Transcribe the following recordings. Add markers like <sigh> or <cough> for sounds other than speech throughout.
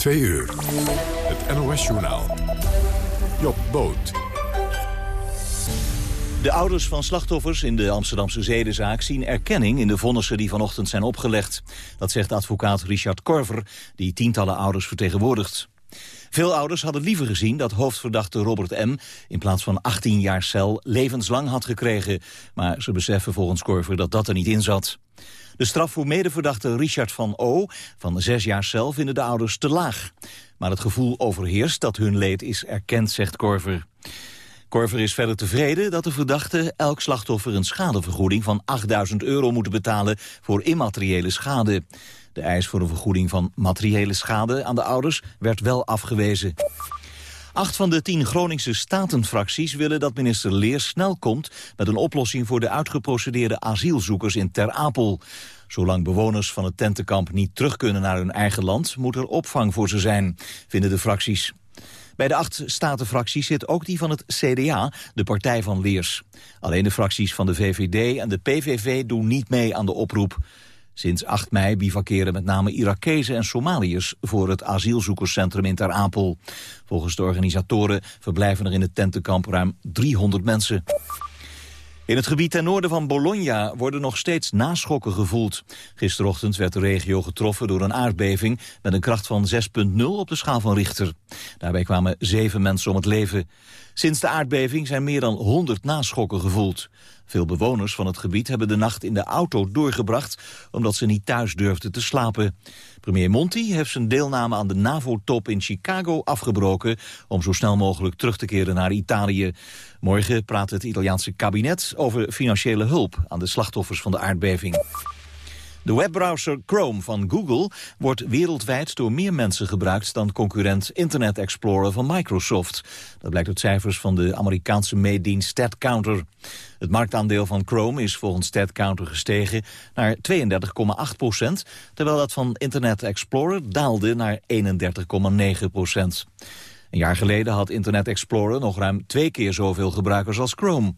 Twee uur. Het NOS-journaal. Job Boot. De ouders van slachtoffers in de Amsterdamse zedenzaak zien erkenning in de vonnissen die vanochtend zijn opgelegd. Dat zegt advocaat Richard Korver, die tientallen ouders vertegenwoordigt. Veel ouders hadden liever gezien dat hoofdverdachte Robert M. in plaats van 18 jaar cel levenslang had gekregen. Maar ze beseffen volgens Korver dat dat er niet in zat. De straf voor medeverdachte Richard van O. van zes jaar cel vinden de ouders te laag. Maar het gevoel overheerst dat hun leed is erkend, zegt Korver. Korver is verder tevreden dat de verdachten elk slachtoffer een schadevergoeding van 8000 euro moeten betalen voor immateriële schade. De eis voor een vergoeding van materiële schade aan de ouders werd wel afgewezen. Acht van de tien Groningse statenfracties willen dat minister Leers snel komt met een oplossing voor de uitgeprocedeerde asielzoekers in Ter Apel. Zolang bewoners van het tentenkamp niet terug kunnen naar hun eigen land, moet er opvang voor ze zijn, vinden de fracties. Bij de acht statenfracties zit ook die van het CDA, de partij van Leers. Alleen de fracties van de VVD en de PVV doen niet mee aan de oproep. Sinds 8 mei bivakeren met name Irakezen en Somaliërs voor het asielzoekerscentrum in Ter Apel. Volgens de organisatoren verblijven er in het tentenkamp ruim 300 mensen. In het gebied ten noorden van Bologna worden nog steeds naschokken gevoeld. Gisterochtend werd de regio getroffen door een aardbeving met een kracht van 6,0 op de schaal van Richter. Daarbij kwamen zeven mensen om het leven. Sinds de aardbeving zijn meer dan 100 naschokken gevoeld. Veel bewoners van het gebied hebben de nacht in de auto doorgebracht... omdat ze niet thuis durfden te slapen. Premier Monti heeft zijn deelname aan de NAVO-top in Chicago afgebroken... om zo snel mogelijk terug te keren naar Italië. Morgen praat het Italiaanse kabinet over financiële hulp... aan de slachtoffers van de aardbeving. De webbrowser Chrome van Google wordt wereldwijd door meer mensen gebruikt dan concurrent Internet Explorer van Microsoft. Dat blijkt uit cijfers van de Amerikaanse meedienst StatCounter. Het marktaandeel van Chrome is volgens StatCounter gestegen naar 32,8 procent, terwijl dat van Internet Explorer daalde naar 31,9 procent. Een jaar geleden had Internet Explorer nog ruim twee keer zoveel gebruikers als Chrome.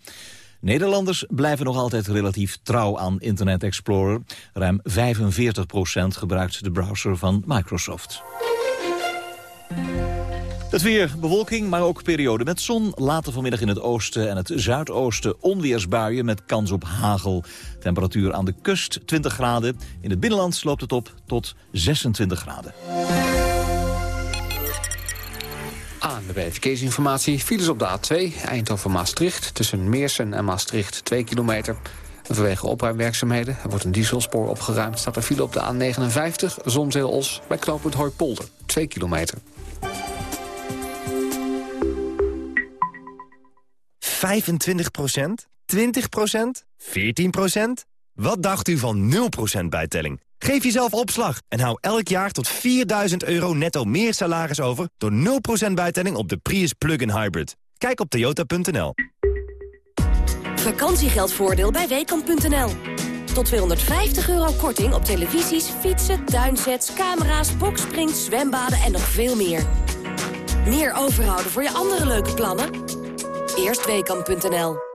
Nederlanders blijven nog altijd relatief trouw aan Internet Explorer. Ruim 45% gebruikt de browser van Microsoft. Het weer, bewolking, maar ook periode met zon. Later vanmiddag in het oosten en het zuidoosten onweersbuien met kans op hagel. Temperatuur aan de kust 20 graden. In het binnenland loopt het op tot 26 graden. Aan de verkeersinformatie. Files op de A2, Eindhoven-Maastricht. Tussen Meersen en Maastricht 2 kilometer. vanwege opruimwerkzaamheden, er wordt een dieselspoor opgeruimd... staat er file op de A59, Zonzeel-Os, bij knooppunt Hooipolder. 2 kilometer. 25% 20% 14% Wat dacht u van 0% bijtelling? Geef jezelf opslag en hou elk jaar tot 4000 euro netto meer salaris over... door 0% bijtelling op de Prius Plug-in Hybrid. Kijk op toyota.nl. Vakantiegeldvoordeel bij Weekamp.nl. Tot 250 euro korting op televisies, fietsen, tuinsets, camera's, boksprings, zwembaden en nog veel meer. Meer overhouden voor je andere leuke plannen? Eerst Weekamp.nl.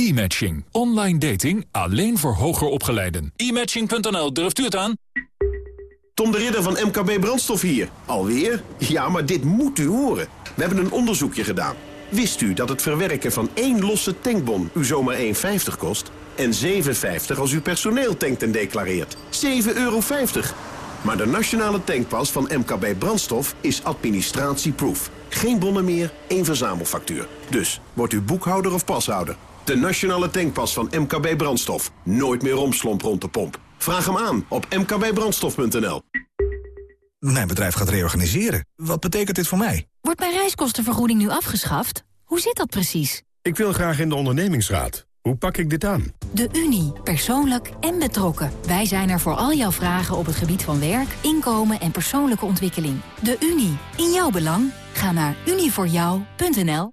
E-matching. Online dating alleen voor hoger opgeleiden. E-matching.nl, durft u het aan? Tom de Ridder van MKB Brandstof hier. Alweer? Ja, maar dit moet u horen. We hebben een onderzoekje gedaan. Wist u dat het verwerken van één losse tankbon u zomaar 1,50 kost? En 7,50 als u personeel tankt en declareert. 7,50 euro. Maar de nationale tankpas van MKB Brandstof is administratieproof. Geen bonnen meer, één verzamelfactuur. Dus, wordt u boekhouder of pashouder? De nationale tankpas van MKB Brandstof. Nooit meer romslomp rond de pomp. Vraag hem aan op mkbbrandstof.nl. Mijn bedrijf gaat reorganiseren. Wat betekent dit voor mij? Wordt mijn reiskostenvergoeding nu afgeschaft? Hoe zit dat precies? Ik wil graag in de ondernemingsraad. Hoe pak ik dit aan? De Unie. Persoonlijk en betrokken. Wij zijn er voor al jouw vragen op het gebied van werk, inkomen en persoonlijke ontwikkeling. De Unie. In jouw belang. Ga naar unievoorjou.nl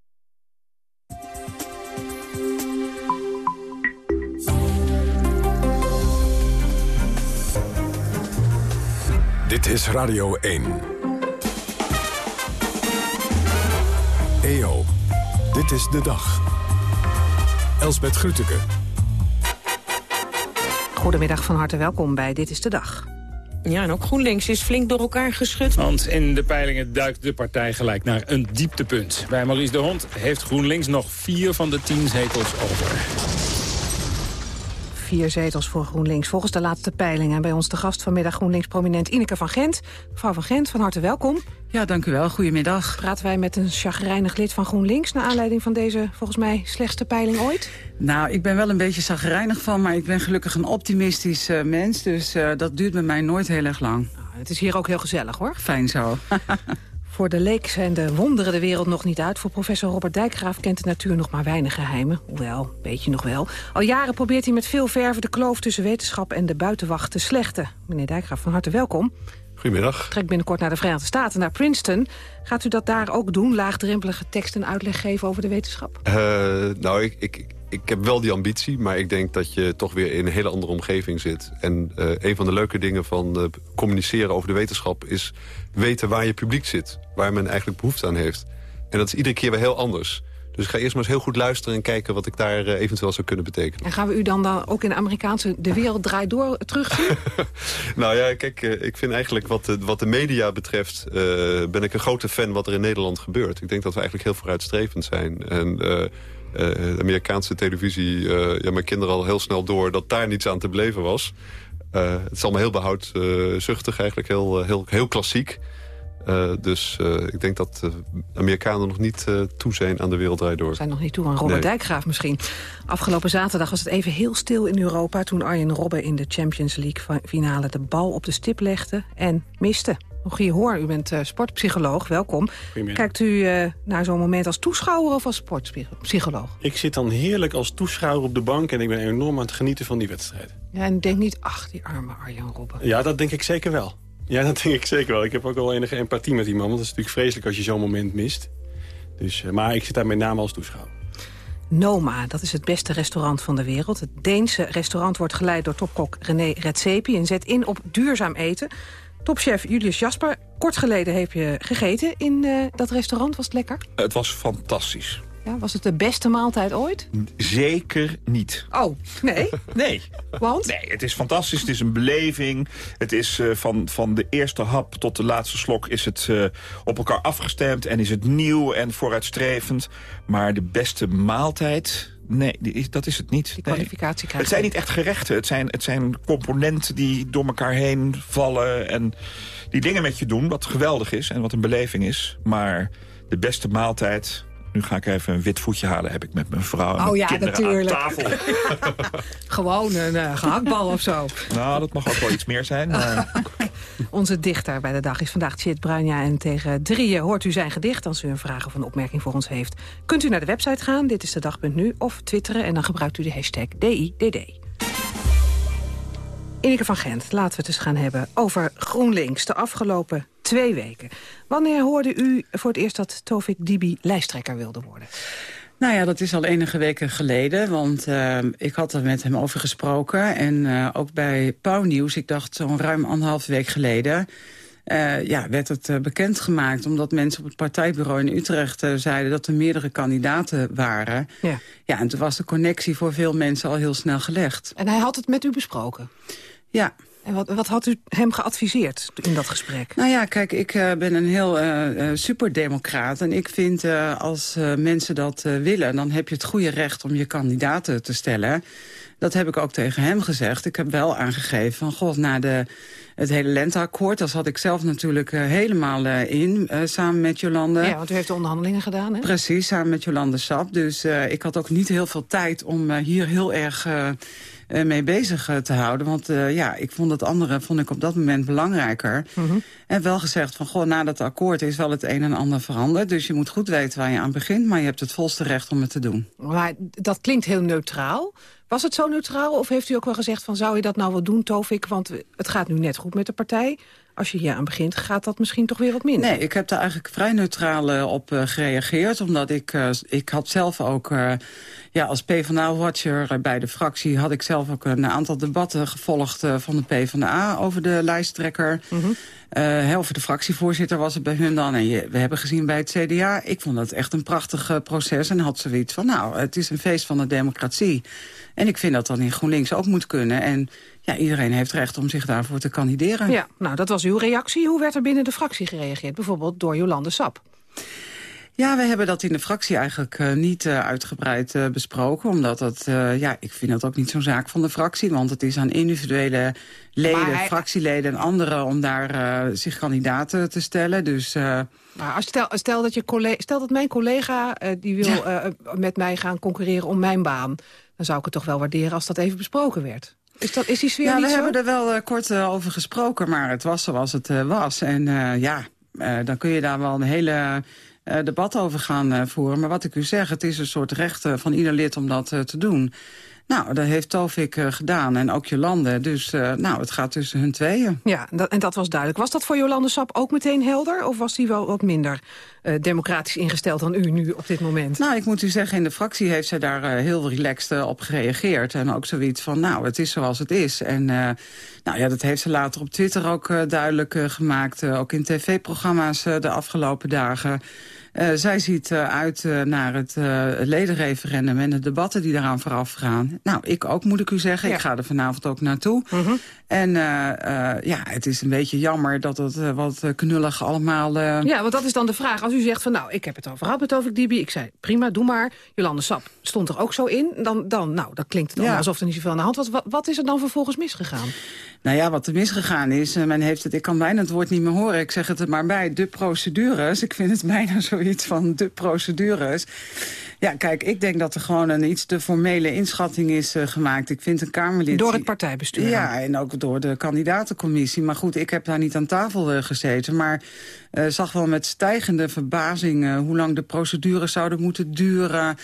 Dit is Radio 1. EO, dit is de dag. Elsbeth Grütke. Goedemiddag, van harte welkom bij Dit is de Dag. Ja, en ook GroenLinks is flink door elkaar geschud. Want in de peilingen duikt de partij gelijk naar een dieptepunt. Bij Maurice de Hond heeft GroenLinks nog vier van de tien zetels over. Vier zetels voor GroenLinks volgens de laatste peilingen. Bij ons de gast vanmiddag GroenLinks-prominent Ineke van Gent. Mevrouw van Gent, van harte welkom. Ja, dank u wel. Goedemiddag. Praten wij met een chagrijnig lid van GroenLinks... naar aanleiding van deze, volgens mij, slechtste peiling ooit? Nou, ik ben wel een beetje chagrijnig van... maar ik ben gelukkig een optimistisch uh, mens... dus uh, dat duurt bij mij nooit heel erg lang. Nou, het is hier ook heel gezellig, hoor. Fijn zo. <laughs> Voor de leek zijn de wonderen de wereld nog niet uit. Voor professor Robert Dijkgraaf kent de natuur nog maar weinig geheimen. Hoewel, weet je nog wel. Al jaren probeert hij met veel verven de kloof tussen wetenschap en de buitenwacht te slechten. Meneer Dijkgraaf, van harte welkom. Goedemiddag. Trek binnenkort naar de Verenigde Staten, naar Princeton. Gaat u dat daar ook doen, laagdrempelige tekst en uitleg geven over de wetenschap? Uh, nou, ik, ik, ik heb wel die ambitie, maar ik denk dat je toch weer in een hele andere omgeving zit. En uh, een van de leuke dingen van uh, communiceren over de wetenschap... is weten waar je publiek zit, waar men eigenlijk behoefte aan heeft. En dat is iedere keer weer heel anders. Dus ik ga eerst maar eens heel goed luisteren en kijken wat ik daar uh, eventueel zou kunnen betekenen. En gaan we u dan, dan ook in de Amerikaanse De Wereld Draait Door terugzien? <laughs> nou ja, kijk, uh, ik vind eigenlijk wat de, wat de media betreft... Uh, ben ik een grote fan wat er in Nederland gebeurt. Ik denk dat we eigenlijk heel vooruitstrevend zijn. En de Amerikaanse televisie, ja, mijn kinderen al heel snel door... dat daar niets aan te beleven was. het is allemaal heel behoudzuchtig eigenlijk, heel, heel, heel klassiek. Uh, dus uh, ik denk dat de Amerikanen nog niet uh, toe zijn aan de wereldrijd door. Zijn nog niet toe aan Robert nee. Dijkgraaf misschien. Afgelopen zaterdag was het even heel stil in Europa... toen Arjen Robben in de Champions League finale de bal op de stip legde en miste. Rogier Hoor, u bent sportpsycholoog, welkom. Kijkt u naar zo'n moment als toeschouwer of als sportpsycholoog? Ik zit dan heerlijk als toeschouwer op de bank... en ik ben enorm aan het genieten van die wedstrijd. Ja, en denk niet, ach, die arme Arjen Robben. Ja, dat denk ik zeker wel. Ja, dat denk ik zeker wel. Ik heb ook wel enige empathie met die man. Want het is natuurlijk vreselijk als je zo'n moment mist. Dus, uh, maar ik zit daar met name als toeschouwer. Noma, dat is het beste restaurant van de wereld. Het Deense restaurant wordt geleid door topkok René Redzepi... en zet in op duurzaam eten. Topchef Julius Jasper, kort geleden heb je gegeten in uh, dat restaurant. Was het lekker? Het was fantastisch. Ja, was het de beste maaltijd ooit? Zeker niet. Oh, nee? <laughs> nee. Want? Nee, het is fantastisch. Het is een beleving. Het is uh, van, van de eerste hap tot de laatste slok is het uh, op elkaar afgestemd... en is het nieuw en vooruitstrevend. Maar de beste maaltijd... Nee, die, dat is het niet. Die kwalificatie nee. Het zijn niet echt gerechten. Het zijn, het zijn componenten die door elkaar heen vallen... en die dingen met je doen, wat geweldig is en wat een beleving is. Maar de beste maaltijd nu ga ik even een wit voetje halen, heb ik met mijn vrouw en oh, ja, kinderen natuurlijk. aan tafel. <laughs> Gewoon een uh, gehaktbal of zo. Nou, dat mag ook wel iets meer zijn. Maar... <laughs> Onze dichter bij de dag is vandaag Chit Bruinja. En tegen drieën hoort u zijn gedicht. Als u een vraag of een opmerking voor ons heeft, kunt u naar de website gaan. Dit is de dag.nu of twitteren. En dan gebruikt u de hashtag DIDD. Ineke van Gent, laten we het eens gaan hebben over GroenLinks. De afgelopen twee weken. Wanneer hoorde u voor het eerst dat Tovik Dibi lijsttrekker wilde worden? Nou ja, dat is al enige weken geleden, want uh, ik had er met hem over gesproken. En uh, ook bij Pauw Nieuws, ik dacht zo'n ruim anderhalf week geleden... Uh, ja, werd het uh, bekendgemaakt omdat mensen op het partijbureau in Utrecht uh, zeiden dat er meerdere kandidaten waren. Ja. ja, en toen was de connectie voor veel mensen al heel snel gelegd. En hij had het met u besproken? Ja. En wat, wat had u hem geadviseerd in dat gesprek? Nou ja, kijk, ik uh, ben een heel uh, superdemocraat. En ik vind uh, als mensen dat willen, dan heb je het goede recht om je kandidaten te stellen. Dat heb ik ook tegen hem gezegd. Ik heb wel aangegeven van, god, na de, het hele lenteakkoord... daar zat ik zelf natuurlijk helemaal in, samen met Jolande. Ja, want u heeft de onderhandelingen gedaan, hè? Precies, samen met Jolande Sap. Dus ik had ook niet heel veel tijd om hier heel erg mee bezig te houden. Want ja, ik vond het andere vond ik op dat moment belangrijker. Mhm. Mm -hmm. En wel gezegd van, goh, na dat akkoord is wel het een en ander veranderd. Dus je moet goed weten waar je aan begint, maar je hebt het volste recht om het te doen. Maar dat klinkt heel neutraal. Was het zo neutraal of heeft u ook wel gezegd van zou je dat nou wel doen, Tovik? Want het gaat nu net goed met de partij. Als je hier aan begint, gaat dat misschien toch weer wat minder. Nee, ik heb daar eigenlijk vrij neutraal uh, op uh, gereageerd. Omdat ik, uh, ik had zelf ook, ja, als PvdA-watcher bij de fractie... had ik zelf ook een aantal debatten gevolgd van de PvdA over de lijsttrekker. Mm -hmm. Uh, over de fractievoorzitter was het bij hun dan. En je, we hebben gezien bij het CDA. Ik vond dat echt een prachtig uh, proces. En had zoiets van, nou, het is een feest van de democratie. En ik vind dat dan in GroenLinks ook moet kunnen. En ja, iedereen heeft recht om zich daarvoor te kandideren. Ja, nou, dat was uw reactie. Hoe werd er binnen de fractie gereageerd? Bijvoorbeeld door Jolande Sap. Ja, we hebben dat in de fractie eigenlijk uh, niet uh, uitgebreid uh, besproken. Omdat dat, ja, ik vind dat ook niet zo'n zaak van de fractie. Want het is aan individuele leden, hij... fractieleden en anderen... om daar zich kandidaten te stellen. Dus... Maar als stel, stel, dat je collega, stel dat mijn collega die wil ja. met mij gaan concurreren om mijn baan... dan zou ik het toch wel waarderen als dat even besproken werd. Is, dat, is die sfeer ja, niet we zo? hebben er wel kort over gesproken, maar het was zoals het was. En ja, dan kun je daar wel een hele debat over gaan voeren. Maar wat ik u zeg, het is een soort recht van ieder lid om dat te doen. Nou, dat heeft Tovik gedaan en ook Jolande. Dus nou, het gaat tussen hun tweeën. Ja, dat, en dat was duidelijk. Was dat voor Jolande Sap ook meteen helder? Of was die wel wat minder democratisch ingesteld dan u nu op dit moment? Nou, ik moet u zeggen, in de fractie heeft zij daar heel relaxed op gereageerd. En ook zoiets van, nou, het is zoals het is. En nou ja, dat heeft ze later op Twitter ook duidelijk gemaakt. ook in tv-programma's de afgelopen dagen. Uh, zij ziet uh, uit uh, naar het ledenreferendum en de debatten die daaraan vooraf gaan. Nou, ik ook moet ik u zeggen. Ja. Ik ga er vanavond ook naartoe. Mhm. En ja, het is een beetje jammer dat het wat knullig allemaal... Ja, want dat is dan de vraag. Als u zegt van nou, ik heb het over gehad met Tovik Dibi. Ik zei prima, doe maar. Jolande Sap stond er ook zo in. Dan, dan nou, dat klinkt het ja. alsof er niet zoveel aan de hand was. Wat, wat is er dan vervolgens misgegaan? Nou ja, wat er misgegaan is, men heeft het, ik kan bijna het woord niet meer horen. Ik zeg het er maar bij, de procedures. Ik vind het bijna zoiets van de procedures. Ja, kijk, ik denk dat er gewoon een iets te formele inschatting is uh, gemaakt. Ik vind een Kamerlid... Door het partijbestuur? Ja, en ook door de kandidatencommissie. Maar goed, ik heb daar niet aan tafel uh, gezeten. Maar uh, zag wel met stijgende verbazing hoe lang de procedures zouden moeten duren.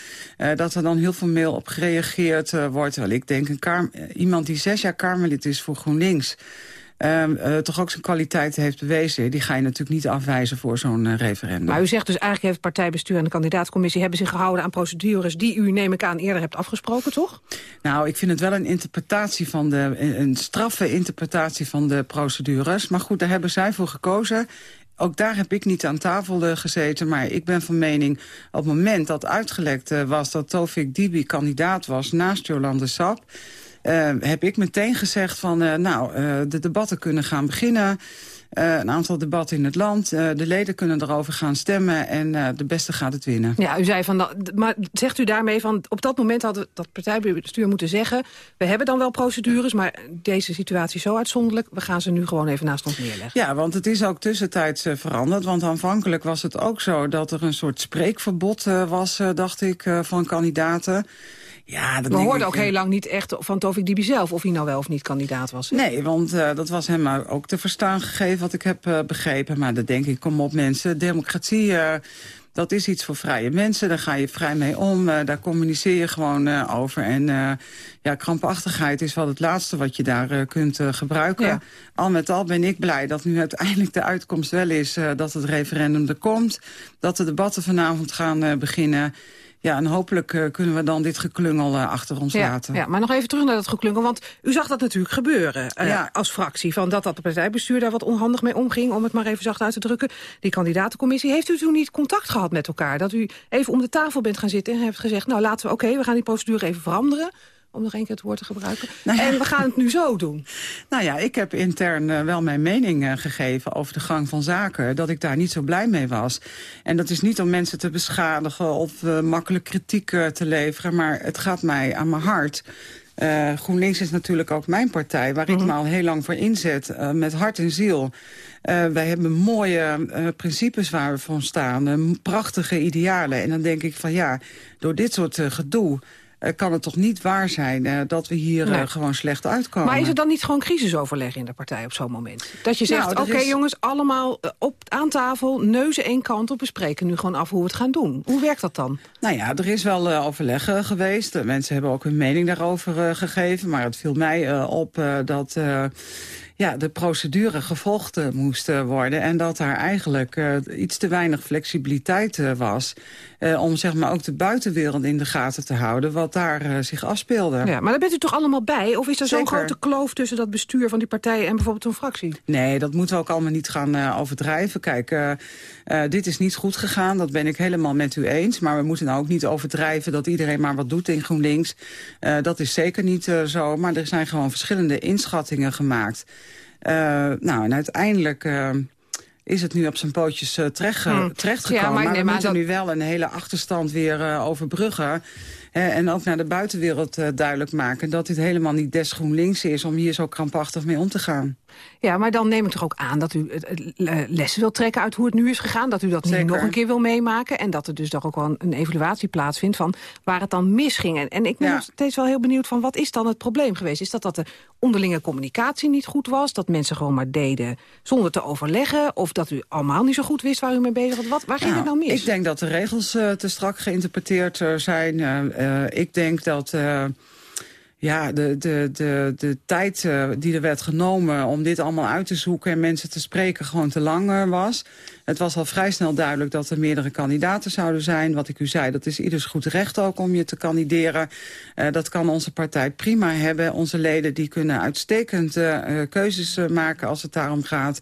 dat er dan heel formeel op gereageerd wordt. Wel, ik denk, een iemand die zes jaar Kamerlid is voor GroenLinks... Um, uh, toch ook zijn kwaliteit heeft bewezen... die ga je natuurlijk niet afwijzen voor zo'n uh, referendum. Maar u zegt dus eigenlijk heeft het partijbestuur en de kandidaatcommissie... hebben zich gehouden aan procedures die u, neem ik aan, eerder hebt afgesproken, toch? Nou, ik vind het wel een interpretatie van de... een straffe interpretatie van de procedures. Maar goed, daar hebben zij voor gekozen. Ook daar heb ik niet aan tafel uh, gezeten, maar ik ben van mening... op het moment dat uitgelekt was dat Tovik Dibi kandidaat was naast Jolande Sap... Uh, heb ik meteen gezegd van, uh, nou, uh, de debatten kunnen gaan beginnen. een aantal debatten in het land. de leden kunnen erover gaan stemmen en de beste gaat het winnen. Ja, u zei van, maar zegt u daarmee van, op dat moment had dat partijbestuur moeten zeggen... we hebben dan wel procedures, maar deze situatie is zo uitzonderlijk... we gaan ze nu gewoon even naast ons neerleggen. Ja, want het is ook tussentijds veranderd. Want aanvankelijk was het ook zo dat er een soort spreekverbod was, dacht ik, van kandidaten... Ja, dat We hoorden ook heel lang niet echt van Tovik Dibi zelf... of hij nou wel of niet kandidaat was. Nee, want uh, dat was hem ook te verstaan gegeven wat ik heb uh, begrepen. Maar dat denk ik, kom op mensen, democratie... Uh, dat is iets voor vrije mensen, daar ga je vrij mee om. daar communiceer je gewoon over. En ja, krampachtigheid is wel het laatste wat je daar kunt gebruiken. Ja. Al met al ben ik blij dat nu uiteindelijk de uitkomst wel is... dat het referendum er komt, dat de debatten vanavond gaan beginnen... Ja, en hopelijk uh, kunnen we dan dit geklungel uh, achter ons ja, laten. Ja, maar nog even terug naar dat geklungel, want u zag dat natuurlijk gebeuren uh, ja. als fractie. Van dat dat het partijbestuur daar wat onhandig mee omging, om het maar even zacht uit te drukken. Die kandidatencommissie, heeft u toen niet contact gehad met elkaar? Dat u even om de tafel bent gaan zitten en heeft gezegd... nou, laten we, oké, okay, we gaan die procedure even veranderen om nog één keer het woord te gebruiken. Nou ja. En we gaan het nu zo doen. <laughs> Nou ja, ik heb intern uh, wel mijn mening uh, gegeven over de gang van zaken. Dat ik daar niet zo blij mee was. En dat is niet om mensen te beschadigen of uh, makkelijk kritiek te leveren. Maar het gaat mij aan mijn hart. GroenLinks is natuurlijk ook mijn partij, waar ik me al heel lang voor inzet, met hart en ziel. Uh, wij hebben mooie principes waar we voor staan, prachtige idealen. En dan denk ik van ja, door dit soort gedoe uh, kan het toch niet waar zijn uh, dat we hier Nee. gewoon slecht uitkomen. Maar is er dan niet gewoon crisisoverleg in de partij op zo'n moment? Dat je zegt, Nou, oké is- jongens, allemaal eh, op, aan tafel, neuzen één kant op, bespreken nu gewoon af hoe we het gaan doen. Hoe werkt dat dan? Nou ja, er is wel eh, overleg eh, geweest. De mensen hebben ook hun mening daarover eh, gegeven. Maar het viel mij eh, op eh, dat eh, ja, de procedure gevolgd eh, moest eh, worden. En dat daar eigenlijk eh, iets te weinig flexibiliteit was. om zeg maar ook de buitenwereld in de gaten te houden. Wat daar zich afspeelde. Ja, maar daar bent u toch allemaal bij? Of is er zo'n grote kloof tussen dat bestuur van die partijen en bijvoorbeeld een fractie? Nee, dat moeten we ook allemaal niet gaan overdrijven. Kijk, dit is niet goed gegaan, dat ben ik helemaal met u eens. Maar we moeten nou ook niet overdrijven dat iedereen maar wat doet in GroenLinks. Dat is zeker niet zo, maar er zijn gewoon verschillende inschattingen gemaakt. Eh, nou, en uiteindelijk... eh, is het nu op zijn pootjes eh, terecht, Hmm. terechtgekomen. Ja, maar maar we aan moeten nu wel een hele achterstand weer overbruggen. Hè, en ook naar de buitenwereld eh, duidelijk maken... dat dit helemaal niet des GroenLinks is om hier zo krampachtig mee om te gaan. Ja, maar dan neem ik toch ook aan dat u eh, lessen wilt trekken uit hoe het nu is gegaan. Dat u dat niet nog een keer wil meemaken. En dat er dus toch ook wel een, evaluatie plaatsvindt van waar het dan misging. En, en ik ben Ja. nog steeds wel heel benieuwd van wat is dan het probleem geweest? Is dat dat de onderlinge communicatie niet goed was? Dat mensen gewoon maar deden zonder te overleggen? Of dat u allemaal niet zo goed wist waar u mee bezig was? Wat, waar ging het nou mis? Ik denk dat de regels eh, te strak geïnterpreteerd eh, zijn. Eh, eh, ik denk dat eh, ja, de, de, de, de tijd eh, die er werd genomen om dit allemaal uit te zoeken... en mensen te spreken gewoon te lang eh, was. Het was al vrij snel duidelijk dat er meerdere kandidaten zouden zijn. Wat ik u zei, dat is ieders goed recht ook om je te kandideren. Eh, dat kan onze partij prima hebben. Onze leden die kunnen uitstekend eh, eh, keuzes maken als het daarom gaat.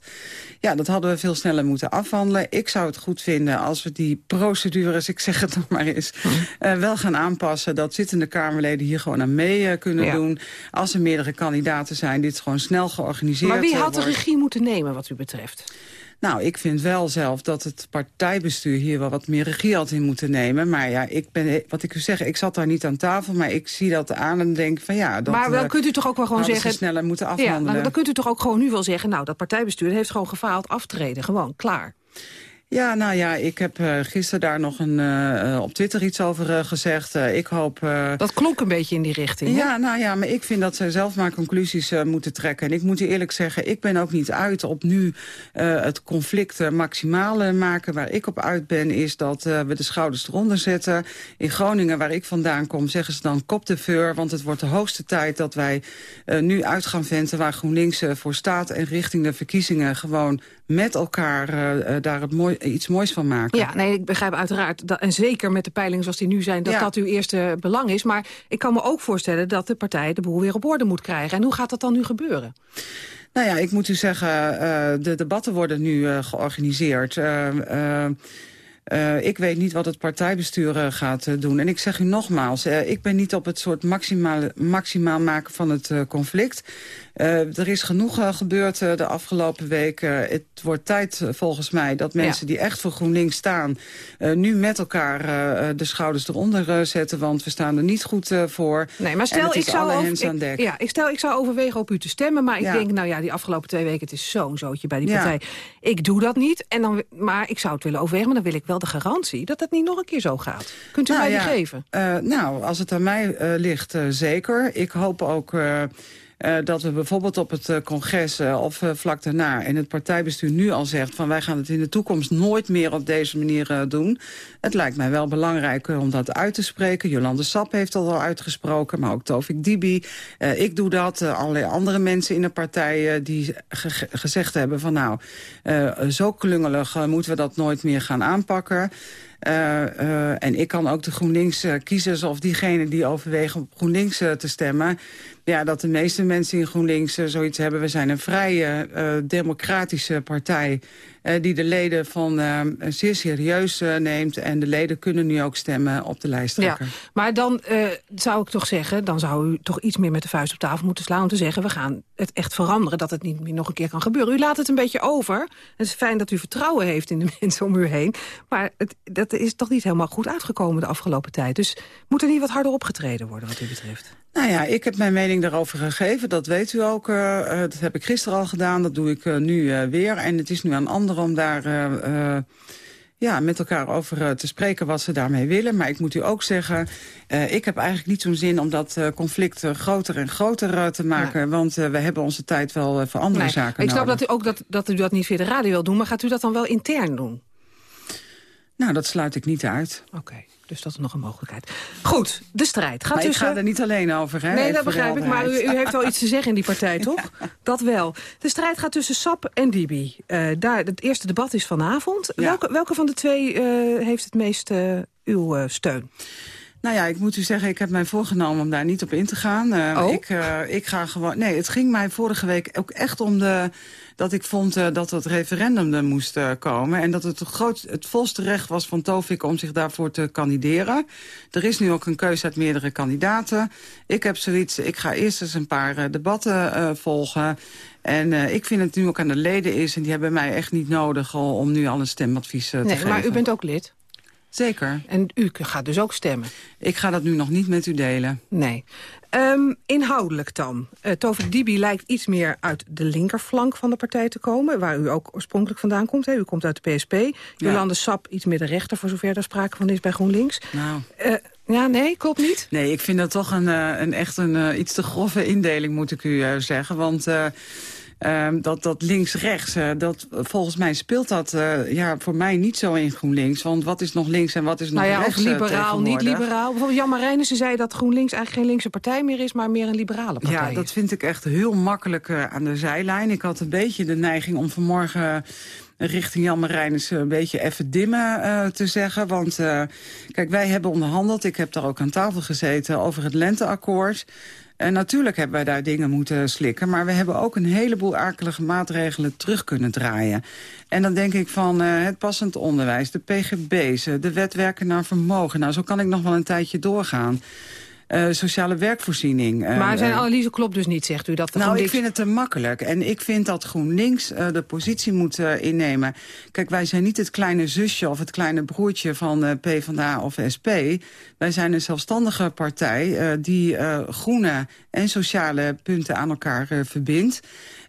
Ja, dat hadden we veel sneller moeten afhandelen. Ik zou het goed vinden als we die procedures, ik zeg het nog maar eens... eh, wel gaan aanpassen. Dat zittende Kamerleden hier gewoon aan mee kunnen Ja. doen. Als er meerdere kandidaten zijn, dit gewoon snel georganiseerd maar wie had de regie moeten nemen wat u betreft? Nou, ik vind wel zelf dat het partijbestuur hier wel wat meer regie had in moeten nemen. Maar ja, ik ben, wat ik u zeg, ik zat daar niet aan tafel, maar ik zie dat aan en denk van ja... Dat, maar dan eh, kunt u toch ook wel gewoon ze zeggen... sneller moeten Ja, afhandelen. nou, dan kunt u toch ook gewoon nu wel zeggen... nou, dat partijbestuur heeft gewoon gefaald, aftreden. Gewoon, klaar. Ja, nou ja, ik heb eh, gisteren daar nog een, eh, eh, op Twitter iets over gezegd. Ik hoop... Dat klonk een beetje in die richting. hè? Ja, nou ja, maar ik vind dat zij zelf maar conclusies moeten trekken. En ik moet eerlijk zeggen, ik ben ook niet uit op nu het conflict maximaal maken. Waar ik op uit ben, is dat we de schouders eronder zetten. In Groningen, waar ik vandaan kom, zeggen ze dan kop de veur. Want het wordt de hoogste tijd dat wij nu uit gaan venten waar GroenLinks voor staat. En richting de verkiezingen gewoon met elkaar daar het mooi, iets moois van maken. Ja, nee, ik begrijp uiteraard, dat, en zeker met de peilingen zoals die nu zijn... dat Ja. dat uw eerste belang is. Maar ik kan me ook voorstellen dat de partij de boel weer op orde moet krijgen. En hoe gaat dat dan nu gebeuren? Nou ja, ik moet u zeggen, eh, de debatten worden nu eh, georganiseerd. Eh, eh, eh, ik weet niet wat het partijbestuur eh, gaat eh, doen. En ik zeg u nogmaals, eh, ik ben niet op het soort maximaal, maximaal maken van het eh, conflict. Eh, er is genoeg eh, gebeurd eh, de afgelopen week. Eh, het wordt tijd volgens mij dat mensen die echt voor GroenLinks staan... nu met elkaar de schouders eronder zetten. Want we staan er niet goed voor. Nee, maar stel, ik zou, over- ik- dek. ja, ik, stel, ik zou overwegen op u te stemmen. Maar ik Ja. denk, nou ja, die afgelopen twee weken... het is zo'n zootje bij die Ja. partij. Ik doe dat niet, en dan, maar ik zou het willen overwegen... maar dan wil ik wel de garantie dat het niet nog een keer zo gaat. Kunt u Nou mij die geven? nou, als het aan mij ligt, zeker. Ik hoop ook eh, dat we bijvoorbeeld op het eh, congres eh, of vlak daarna... en het partijbestuur nu al zegt van wij gaan het in de toekomst nooit meer op deze manier doen. Het lijkt mij wel belangrijk om dat uit te spreken. Jolande Sap heeft dat al uitgesproken, maar ook Tovik Dibi. Ik doe dat, allerlei andere mensen in de partij eh, die ge- gezegd hebben van nou, zo klungelig moeten we dat nooit meer gaan aanpakken. Eh, eh, en ik kan ook de GroenLinks-kiezers of diegenen die overwegen op GroenLinks eh, te stemmen... ja, dat de meeste mensen in GroenLinks eh, zoiets hebben. We zijn een vrije, eh, democratische partij... eh, die de leden van eh, zeer serieus eh, neemt. En de leden kunnen nu ook stemmen op de lijsttrekker. Ja, maar dan zou ik toch zeggen... dan zou u toch iets meer met de vuist op tafel moeten slaan... om te zeggen, we gaan het echt veranderen... dat het niet meer nog een keer kan gebeuren. U laat het een beetje over. Het is fijn dat u vertrouwen heeft in de <laughs> mensen om u heen. Maar het, dat is toch niet helemaal goed uitgekomen de afgelopen tijd. Dus moet er niet wat harder opgetreden worden wat u betreft? Nou ja, ik heb mijn mening daarover gegeven. Dat weet u ook. eh, eh, dat heb ik gisteren al gedaan. Dat doe ik eh, nu weer. En het is nu aan anderen om daar... ja, met elkaar over te spreken wat ze daarmee willen. Maar ik moet u ook zeggen, uh, ik heb eigenlijk niet zo'n zin om dat uh, conflict groter en groter te maken. Want we hebben onze tijd wel voor andere nee. zaken Ik snap nodig. dat u ook dat, dat u dat niet via de radio wil doen, maar gaat u dat dan wel intern doen? Nou, dat sluit ik niet uit. Oké. Okay. Dus dat is nog een mogelijkheid. Goed, de strijd. Gaat maar ik tussen... ga er niet alleen over, hè? Nee, dat begrijp ik. Maar u, u, heeft wel iets te zeggen in die partij, <laughs> toch? Dat wel. De strijd gaat tussen SAP en Dibi. Uh, daar, het eerste debat is vanavond. Ja. Welke, welke van de twee uh, heeft het meest uh, uw steun? Nou ja, ik moet u zeggen, ik heb mij voorgenomen om daar niet op in te gaan. Uh, oh? ik, uh, ik ga gewoon... Nee, het ging mij vorige week ook echt om de... dat ik vond uh, dat het referendum er moest komen. En dat het het, groot, het volste recht was van Tovik om zich daarvoor te kandideren. Er is nu ook een keuze uit meerdere kandidaten. Ik heb zoiets, ik ga eerst eens een paar debatten volgen. En ik vind het nu ook aan de leden is... en die hebben mij echt niet nodig om nu al een stemadvies te nee, geven. Maar u bent ook lid? Zeker. En u gaat dus ook stemmen? Ik ga dat nu nog niet met u delen. Nee. Um, inhoudelijk dan. Uh, Tovik Dibi lijkt iets meer uit de linkerflank van de partij te komen... waar u ook oorspronkelijk vandaan komt. Hè? U komt uit de PSP. Jolande ja. Sap iets meer de rechter, voor zover daar sprake van is bij GroenLinks. Nou... Uh, ja, nee, klopt niet? Nee, ik vind dat toch een, uh, een echt een iets te grove indeling, moet ik u zeggen. Want... Uh, dat, dat links-rechts, uh, dat volgens mij speelt dat uh, ja, voor mij niet zo in GroenLinks. Want wat is nog links en wat is nog nou ja, rechts? Of liberaal, niet liberaal. Bijvoorbeeld Jan Marijnissen zei dat GroenLinks eigenlijk geen linkse partij meer is, maar meer een liberale partij Ja, dat vind ik echt heel makkelijk aan de zijlijn. Ik had een beetje de neiging om vanmorgen richting Jan Marijnissen een beetje even dimmen uh, te zeggen. Want uh, kijk, wij hebben onderhandeld, ik heb daar ook aan tafel gezeten, over het lenteakkoord. En natuurlijk hebben wij daar dingen moeten slikken. Maar we hebben ook een heleboel akelige maatregelen terug kunnen draaien. En dan denk ik van uh, het passend onderwijs, de pgb's, de wet werken naar vermogen. Nou, zo kan ik nog wel een tijdje doorgaan. Uh, sociale werkvoorziening. Uh, maar zijn analyse klopt dus niet, zegt u? Dat nou, GroenLinks... ik vind het te makkelijk. En ik vind dat GroenLinks uh, de positie moet innemen. Kijk, wij zijn niet het kleine zusje of het kleine broertje van PvdA of SP. Wij zijn een zelfstandige partij die groene en sociale punten aan elkaar verbindt.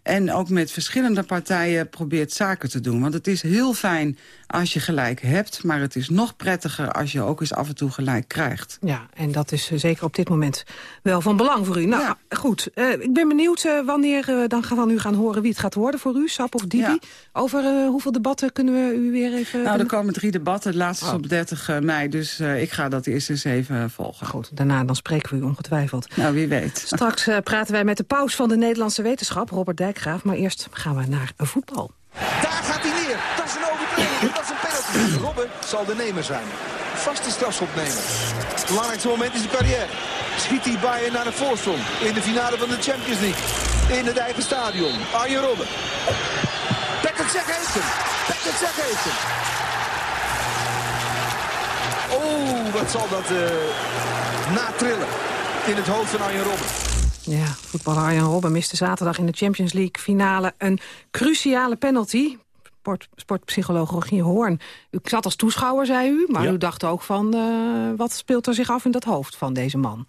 En ook met verschillende partijen probeert zaken te doen. Want het is heel fijn als je gelijk hebt. Maar het is nog prettiger als je ook eens af en toe gelijk krijgt. Ja, en dat is zeker op dit moment wel van belang voor u. Nou, ja. goed. Uh, ik ben benieuwd uh, wanneer uh, dan gaan we nu gaan horen wie het gaat worden voor u. Sap of Dibi. Ja. Over hoeveel debatten kunnen we u weer even... Nou, er komen drie debatten. Het laatste is op 30 mei. Dus ik ga dat eerst eens even volgen. Goed, daarna dan spreken we u ongetwijfeld. Nou, wie weet. Straks praten wij met de paus van de Nederlandse wetenschap, Robert Dijkgraaf. Maar eerst gaan we naar voetbal. Daar gaat hij neer. Dat is een penalty. Robben zal de nemer zijn. Vaste strafschopnemer. Het belangrijkste moment is de carrière. Schiet hij Bayern naar de voorsprong. In de finale van de Champions League. In het eigen stadion. Arjen Robben. Beckett zeg heeft hem. Beckett zeg. Oh, wat zal dat uh, natrillen in het hoofd van Arjen Robben. Ja, voetballer Arjen Robben miste zaterdag in de Champions League finale een cruciale penalty. Sport, sportpsycholoog Rogier Hoorn. U zat als toeschouwer, zei u, maar ja. u dacht ook van... Uh, wat speelt er zich af in dat hoofd van deze man?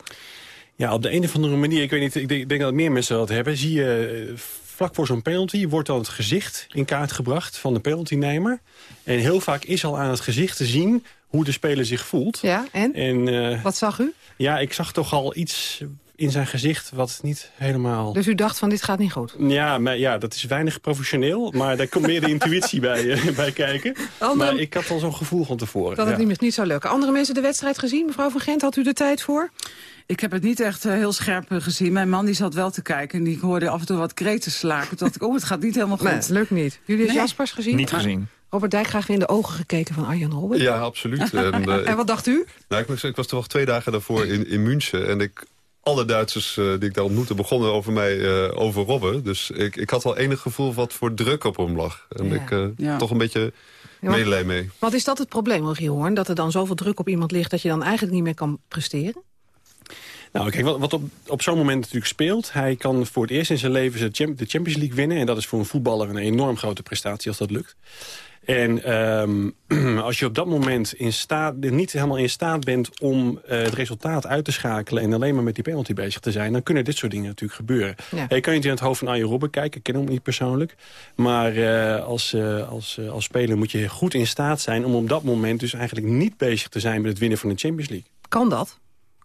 Ja, op de een of andere manier, ik weet niet, ik denk, ik denk dat meer mensen dat hebben... zie je vlak voor zo'n penalty wordt dan het gezicht in kaart gebracht van de penaltynemer. En heel vaak is al aan het gezicht te zien hoe de speler zich voelt. Ja, en? en uh, wat zag u? Ja, ik zag toch al iets in zijn gezicht wat niet helemaal... Dus u dacht van dit gaat niet goed? Ja, maar, ja dat is weinig professioneel. Maar daar komt meer de intuïtie bij, uh, <laughs> bij kijken. Andere... Maar ik had al zo'n gevoel van tevoren. Dat het ja. niet, niet zou lukken. Andere mensen de wedstrijd gezien? Mevrouw van Gent, had u de tijd voor? Ik heb het niet echt uh, heel scherp uh, gezien. Mijn man die zat wel te kijken en die hoorde af en toe wat kreten slaken. Toen dacht ik, oh, het gaat niet helemaal goed. Nee, het lukt niet. Jullie nee. Jaspers gezien? Niet gezien. Robert Dijk graag in de ogen gekeken van Arjan Robben. Ja, absoluut. en, uh, <laughs> en wat dacht u? Nou, ik, was, ik was toch twee dagen daarvoor in, in München. En ik, alle Duitsers uh, die ik daar ontmoette begonnen over mij uh, over Robben. Dus ik, ik had wel enig gevoel wat voor druk op hem lag. En ja. ik uh, ja. toch een beetje ja, medelijden mee. Wat is dat het probleem, Rogier Hoorn? Dat er dan zoveel druk op iemand ligt dat je dan eigenlijk niet meer kan presteren? Nou, kijk, wat, wat op, op zo'n moment natuurlijk speelt... hij kan voor het eerst in zijn leven de Champions League winnen... en dat is voor een voetballer een enorm grote prestatie als dat lukt. En ehm, <clears throat> als je op dat moment in staat, niet helemaal in staat bent om uh, het resultaat uit te schakelen... en alleen maar met die penalty bezig te zijn... dan kunnen dit soort dingen natuurlijk gebeuren. Ja. je kan niet in het hoofd van Arjen Robben kijken, ik ken hem niet persoonlijk. Maar uh, als, uh, als, als speler moet je goed in staat zijn... om op dat moment dus eigenlijk niet bezig te zijn met het winnen van de Champions League. Kan dat?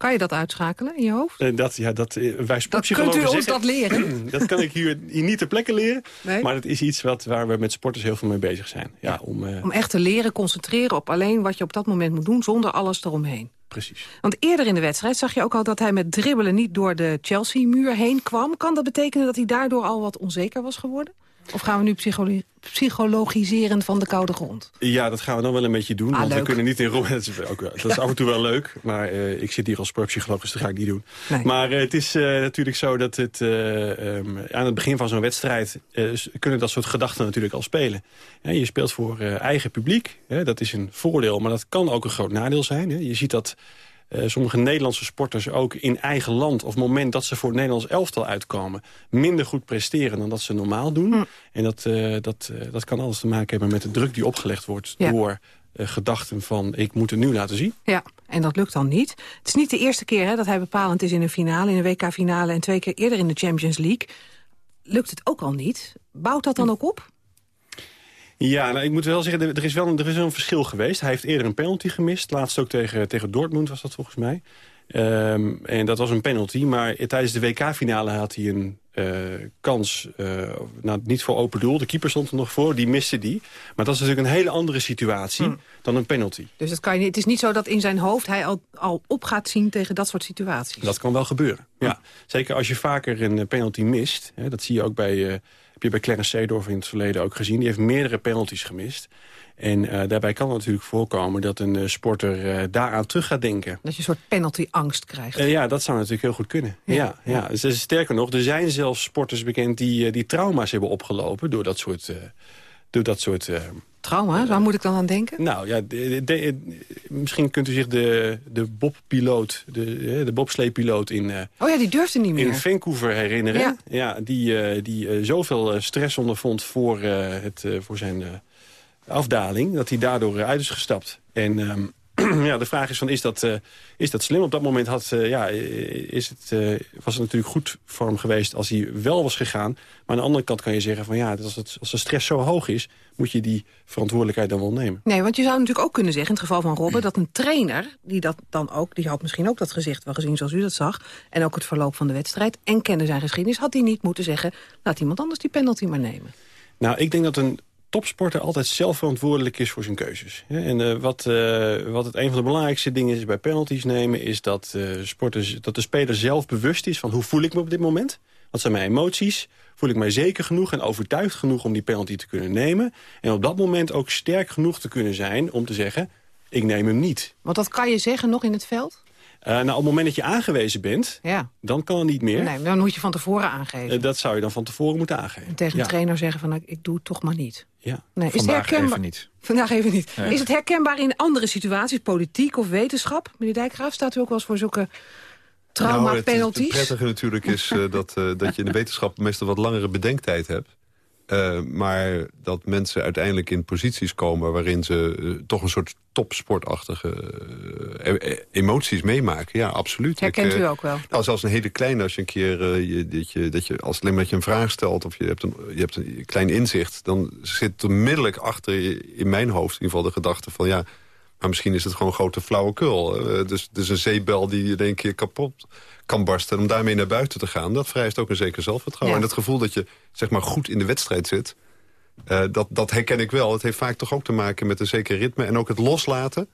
Kan je dat uitschakelen in je hoofd? Uh, dat, ja, dat, uh, wij dat kunt u ons dat leren? <clears throat> dat kan ik hier, hier, niet ter plekke leren. Nee? Maar het is iets wat, waar we met sporters heel veel mee bezig zijn. Ja, om, uh... om echt te leren concentreren op alleen wat je op dat moment moet doen... zonder alles eromheen. Precies. Want eerder in de wedstrijd zag je ook al dat hij met dribbelen... niet door de Chelsea-muur heen kwam. Kan dat betekenen dat hij daardoor al wat onzeker was geworden? Of gaan we nu psychologiseren van de koude grond? Ja, dat gaan we dan wel een beetje doen. Ah, want we kunnen niet in Rome. <laughs> Dat is, ook, dat is af en toe wel leuk. Maar uh, ik zit hier als sportpsycholoog, dus dat ga ik niet doen. Nee. Maar uh, het is uh, natuurlijk zo dat het um, aan het begin van zo'n wedstrijd... kunnen dat soort gedachten natuurlijk al spelen. Ja, je speelt voor eigen publiek. dat is een voordeel, maar dat kan ook een groot nadeel zijn. Je ziet dat sommige Nederlandse sporters ook in eigen land... of moment dat ze voor het Nederlands elftal uitkomen... minder goed presteren dan dat ze normaal doen. Hm. En dat, uh, dat, uh, dat kan alles te maken hebben met de druk die opgelegd wordt... Ja. door gedachten van ik moet het nu laten zien. Ja, en dat lukt dan niet. Het is niet de eerste keer hè, dat hij bepalend is in een finale... in een WK-finale en twee keer eerder in de Champions League. Lukt het ook al niet? Bouwt dat dan ook op? Ja, nou, ik moet wel zeggen, er is wel, een, er is wel een verschil geweest. Hij heeft eerder een penalty gemist. Laatst ook tegen, tegen Dortmund was dat volgens mij. Um, en dat was een penalty, maar tijdens de WK-finale had hij een uh, kans, uh, nou, niet voor open doel. De keeper stond er nog voor, die miste die. Maar dat is natuurlijk een hele andere situatie hm. dan een penalty. Dus het, kan je, het is niet zo dat in zijn hoofd hij al, al op gaat zien tegen dat soort situaties? Dat kan wel gebeuren, ja. Zeker als je vaker een penalty mist. Hè, dat zie je ook bij... Uh, heb je bij Clarence Seedorf in het verleden ook gezien. Die heeft meerdere penalties gemist. En uh, daarbij kan het natuurlijk voorkomen dat een uh, sporter uh, daaraan terug gaat denken. Dat je een soort penalty-angst krijgt. ja, dat zou natuurlijk heel goed kunnen. Ja, ja, ja. Dus, sterker nog, er zijn zelfs sporters bekend die, die trauma's hebben opgelopen... door dat soort... door dat soort Trauma, waar moet ik dan aan denken? Nou ja, de, misschien kunt u zich de, de bobpiloot, de, de bobsleepiloot in... oh ja, die durfde niet meer. In Vancouver herinneren. Ja, ja die, die zoveel stress ondervond voor, het, voor zijn afdaling, dat hij daardoor uit is gestapt. En um, <clears throat> ja, de vraag is, van, is, dat, uh, is dat slim? Op dat moment had, uh, ja, is het, uh, was het natuurlijk goed voor hem geweest als hij wel was gegaan. Maar aan de andere kant kan je zeggen van ja, als, het, als de stress zo hoog is... moet je die verantwoordelijkheid dan wel nemen. Nee, want je zou natuurlijk ook kunnen zeggen, in het geval van Robben... dat een trainer, die dat dan ook, die had misschien ook dat gezicht wel gezien zoals u dat zag... en ook het verloop van de wedstrijd en kende zijn geschiedenis... had hij niet moeten zeggen, laat iemand anders die penalty maar nemen. Nou, ik denk dat een topsporter altijd zelf verantwoordelijk is voor zijn keuzes. En uh, wat, uh, wat het een van de belangrijkste dingen is bij penalties nemen... is dat, uh, sporters, dat de speler zelf bewust is van hoe voel ik me op dit moment. Wat zijn mijn emoties? Voel ik mij zeker genoeg en overtuigd genoeg om die penalty te kunnen nemen? En op dat moment ook sterk genoeg te kunnen zijn om te zeggen... ik neem hem niet. Want dat kan je zeggen nog in het veld? Uh, nou, op het moment dat je aangewezen bent, ja. dan kan het niet meer. Nee, dan moet je van tevoren aangeven. Uh, dat zou je dan van tevoren moeten aangeven. En tegen ja. de trainer zeggen van, nou, ik doe het toch maar niet. Ja. Nee, is Vandaag het even niet. Vandaag even niet. Is het herkenbaar in andere situaties, politiek of wetenschap? Meneer Dijkgraaf, staat u ook wel eens voor zulke trauma-penalties? Nou, het, het, prettige natuurlijk is uh, dat, dat je in de wetenschap meestal wat langere bedenktijd hebt. Uh, maar dat mensen uiteindelijk in posities komen... waarin ze uh, toch een soort topsportachtige uh, emoties meemaken. Ja, absoluut. Herkent u ook wel? Nou, zelfs een hele kleine, als je een keer... je, dat je, dat je, als alleen maar je een vraag stelt of je hebt een, je hebt een klein inzicht... dan zit onmiddellijk achter in mijn hoofd in ieder geval de gedachte van... ja, maar misschien is het gewoon grote flauwekul. dus, dus een zeebel die in één keer kapot kan barsten... om daarmee naar buiten te gaan, dat vereist ook een zeker zelfvertrouwen. En het gevoel dat je zeg maar, goed in de wedstrijd zit... Uh, dat, dat herken ik wel. Het heeft vaak toch ook te maken met een zeker ritme... en ook het loslaten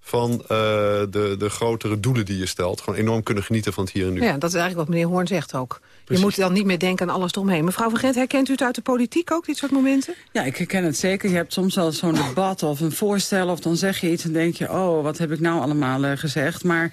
van uh, de, de grotere doelen die je stelt. Gewoon enorm kunnen genieten van het hier en nu. Ja, dat is eigenlijk wat meneer Hoorn zegt ook. Precies. Je moet dan niet meer denken aan alles eromheen. Mevrouw van Gent, herkent u het uit de politiek ook, dit soort momenten? Ja, ik herken het zeker. Je hebt soms wel zo'n debat of een voorstel... of dan zeg je iets en denk je, oh, wat heb ik nou allemaal uh, gezegd. Maar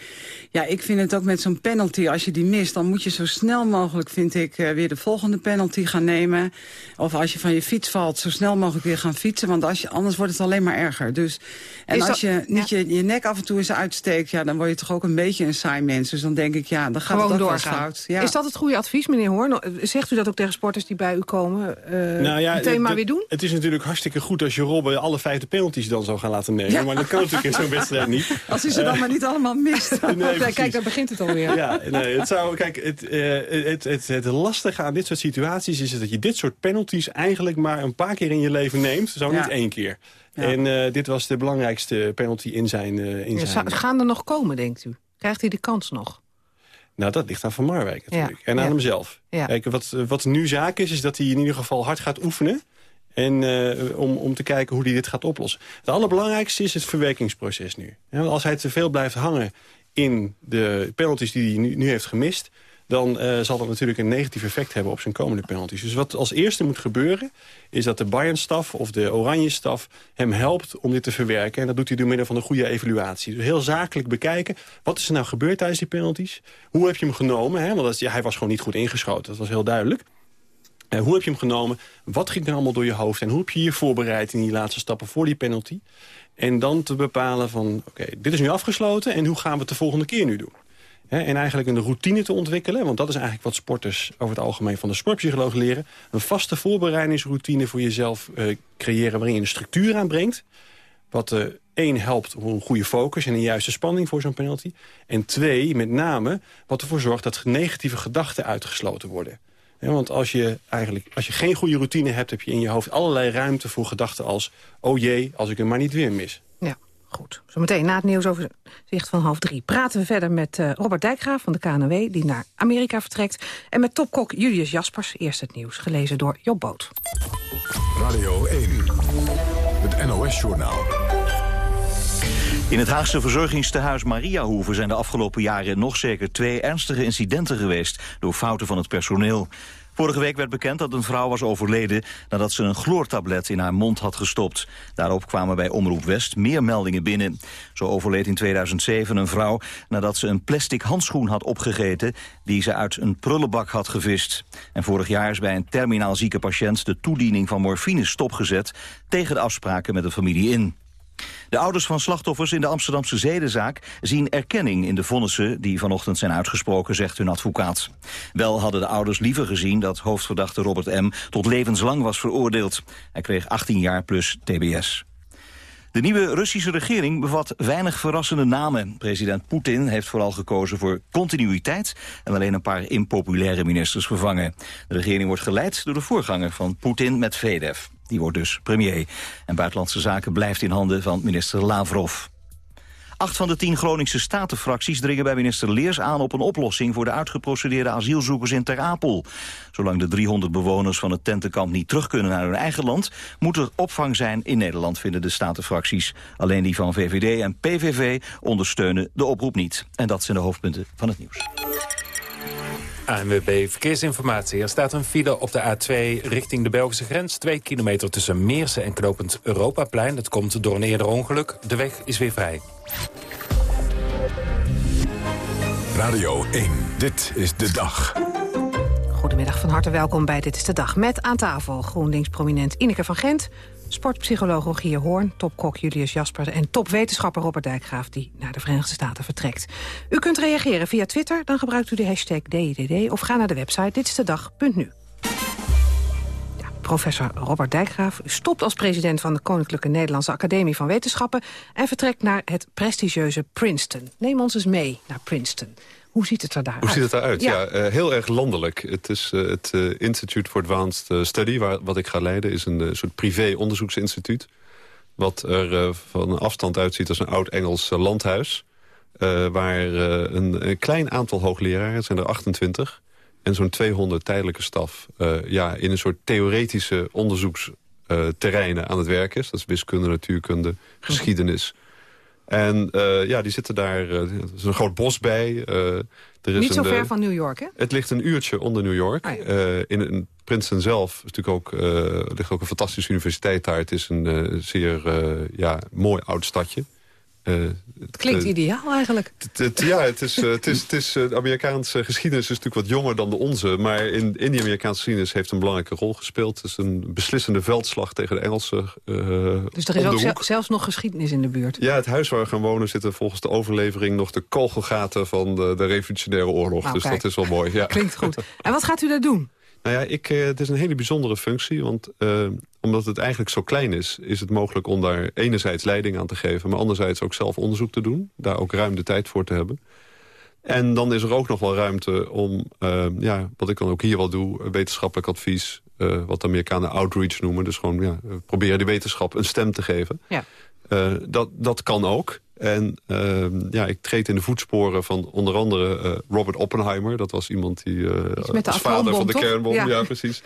ja, ik vind het ook met zo'n penalty, als je die mist... dan moet je zo snel mogelijk, vind ik, uh, weer de volgende penalty gaan nemen. Of als je van je fiets valt, zo snel mogelijk weer gaan fietsen. Want als je, anders wordt het alleen maar erger. Dus, en als je niet ja. je je nek af en toe eens uitsteekt... Ja, dan word je toch ook een beetje een saai mens. Dus dan denk ik, ja, dan gaat Gewoon het ook wel doorgaan. fout. Ja. Is dat het goede advies, meneer Hoorn? Zegt u dat ook tegen sporters die bij u komen? Eh Nou ja, meteen maar het- weer doen? Het is natuurlijk hartstikke goed als je Robben alle vijfde penalties dan zou gaan laten nemen. Ja. Maar dat kan natuurlijk in zo'n wedstrijd niet. <laughs> Als hij ze dan maar niet allemaal mist. <laughs> Nee, Ja, precies. kijk, daar begint het alweer. Ja, nee, het zou, kijk, het, eh, het, het, het lastige aan dit soort situaties is dat je dit soort penalties eigenlijk maar een paar keer in je leven neemt. Zo Ja. niet één keer. Ja. En eh, dit was de belangrijkste penalty in zijn... eh, in Ja, zijn zou- gaan er nog komen, denkt u? Krijgt hij de kans nog? Nou, dat ligt aan Van Marwijk natuurlijk. En aan hemzelf. Ja. Kijk, wat, wat nu zaak is, is dat hij in ieder geval hard gaat oefenen. En eh, om, om te kijken hoe hij dit gaat oplossen. Het allerbelangrijkste is het verwerkingsproces nu. Ja, want als hij te veel blijft hangen in de penalties die hij nu, nu heeft gemist... dan eh, zal dat natuurlijk een negatief effect hebben op zijn komende penalties. Dus wat als eerste moet gebeuren... is dat de Bayern-staf of de Oranje-staf hem helpt om dit te verwerken. En dat doet hij door middel van een goede evaluatie. Dus heel zakelijk bekijken, wat is er nou gebeurd tijdens die penalties? Hoe heb je hem genomen? Hè? Want dat hij was gewoon niet goed ingeschoten, dat was heel duidelijk. Eh, hoe heb je hem genomen? Wat ging er allemaal door je hoofd? En hoe heb je je voorbereid in die laatste stappen voor die penalty? En dan te bepalen van, oké, dit is nu afgesloten... en hoe gaan we het de volgende keer nu doen? Hè, en eigenlijk een routine te ontwikkelen. Want dat is eigenlijk wat sporters over het algemeen van de sportpsycholoog leren. Een vaste voorbereidingsroutine voor jezelf eh, creëren... waarin je een structuur aanbrengt. Wat eh één helpt om een goede focus en een juiste spanning voor zo'n penalty. En twee, met name, wat ervoor zorgt dat negatieve gedachten uitgesloten worden. Want als je, eigenlijk, als je geen goede routine hebt, heb je in je hoofd allerlei ruimte voor gedachten als... oh jee, als ik hem maar niet weer mis. Goed. Zometeen na het nieuwsoverzicht van half drie... praten we verder met eh, Robert Dijkgraaf van de KNW... die naar Amerika vertrekt. En met topkok Julius Jaspers. Eerst het nieuws, gelezen door Job Boot. Radio 1, het NOS-journaal. In het Haagse verzorgingstehuis Mariahoeve zijn de afgelopen jaren nog zeker twee ernstige incidenten geweest door fouten van het personeel. Vorige week werd bekend dat een vrouw was overleden nadat ze een chloortablet in haar mond had gestopt. Daarop kwamen bij Omroep West meer meldingen binnen. Zo overleed in 2007 een vrouw nadat ze een plastic handschoen had opgegeten die ze uit een prullenbak had gevist. En vorig jaar is bij een terminaal zieke patiënt de toediening van morfine stopgezet tegen de afspraken met de familie in. De ouders van slachtoffers in de Amsterdamse zedenzaak zien erkenning in de vonnissen die vanochtend zijn uitgesproken, zegt hun advocaat. Wel hadden de ouders liever gezien dat hoofdverdachte Robert M. tot levenslang was veroordeeld. Hij kreeg 18 jaar plus tbs. De nieuwe Russische regering bevat weinig verrassende namen. President Poetin heeft vooral gekozen voor continuïteit... en alleen een paar impopulaire ministers vervangen. De regering wordt geleid door de voorganger van Poetin met Vedev. Die wordt dus premier. En buitenlandse zaken blijft in handen van minister Lavrov. Acht van de tien Groningse statenfracties dringen bij minister Leers aan op een oplossing voor de uitgeprocedeerde asielzoekers in Ter Apel. Zolang de 300 bewoners van het tentenkamp niet terug kunnen naar hun eigen land, moet er opvang zijn in Nederland, vinden de statenfracties. Alleen die van VVD en PVV ondersteunen de oproep niet. En dat zijn de hoofdpunten van het nieuws. ANWB Verkeersinformatie. Er staat een file op de A2 richting de Belgische grens. Twee kilometer tussen Meersen en knopend Europaplein. Dat komt door een eerder ongeluk. De weg is weer vrij. Radio 1, dit is de dag. Goedemiddag, van harte welkom bij Dit is de Dag. Met aan tafel GroenLinks-prominent Ineke van Gent... sportpsycholoog Rogier Hoorn, topkok Julius Jasper... en topwetenschapper Robert Dijkgraaf, die naar de Verenigde Staten vertrekt. U kunt reageren via Twitter, dan gebruikt u de hashtag DIDD... of ga naar de website ditstedag.nu. Professor Robert Dijkgraaf stopt als president van de Koninklijke Nederlandse Academie van Wetenschappen... en vertrekt naar het prestigieuze Princeton. Neem ons eens mee naar Princeton. Hoe ziet het er daar Hoe uit? ziet het eruit? Ja, eh, heel erg landelijk. Het is eh, het eh, Institute for Advanced Study, waar, wat ik ga leiden... is een soort privé-onderzoeksinstituut. Wat er van een afstand uitziet als een oud-Engels landhuis. waar een, een klein aantal hoogleraren, zijn er 28... en zo'n 200 tijdelijke staf... ja, in een soort theoretische onderzoeksterreinen aan het werk is. Dat is wiskunde, natuurkunde, geschiedenis... En eh, ja, die zitten daar. eh, er is een groot bos bij. eh, er is Niet zo een, ver van New York, hè? Het ligt een uurtje onder New York. Ah, ja. In, in Princeton zelf is natuurlijk ook, ligt ook een fantastische universiteit daar. Het is een zeer ja, mooi oud stadje. Het klinkt ideaal eigenlijk. ja, het is, het is, het is, de Amerikaanse geschiedenis is natuurlijk wat jonger dan de onze. Maar in, in die Amerikaanse geschiedenis heeft een belangrijke rol gespeeld. Het is een beslissende veldslag tegen de Engelsen. dus er is ook zelfs nog geschiedenis in de buurt? Ja, het huis waar we gaan wonen zitten volgens de overlevering... nog de kogelgaten van de, de revolutionaire oorlog. Nou, dus dat is wel mooi. Ja. <laughs> Klinkt goed. En wat gaat u daar doen? Nou ja, ik, het is een hele bijzondere functie. Want omdat het eigenlijk zo klein is, is het mogelijk om daar enerzijds leiding aan te geven... maar anderzijds ook zelf onderzoek te doen. Daar ook ruim de tijd voor te hebben. En dan is er ook nog wel ruimte om, uh, ja, wat ik dan ook hier wel doe... wetenschappelijk advies, uh, wat de Amerikanen outreach noemen. Dus gewoon ja, proberen die wetenschap een stem te geven. Ja. Dat, dat kan ook. En ehm, ja, ik treed in de voetsporen van onder andere Robert Oppenheimer. Dat was iemand die als vader van de kernbom... Ja. ja, precies.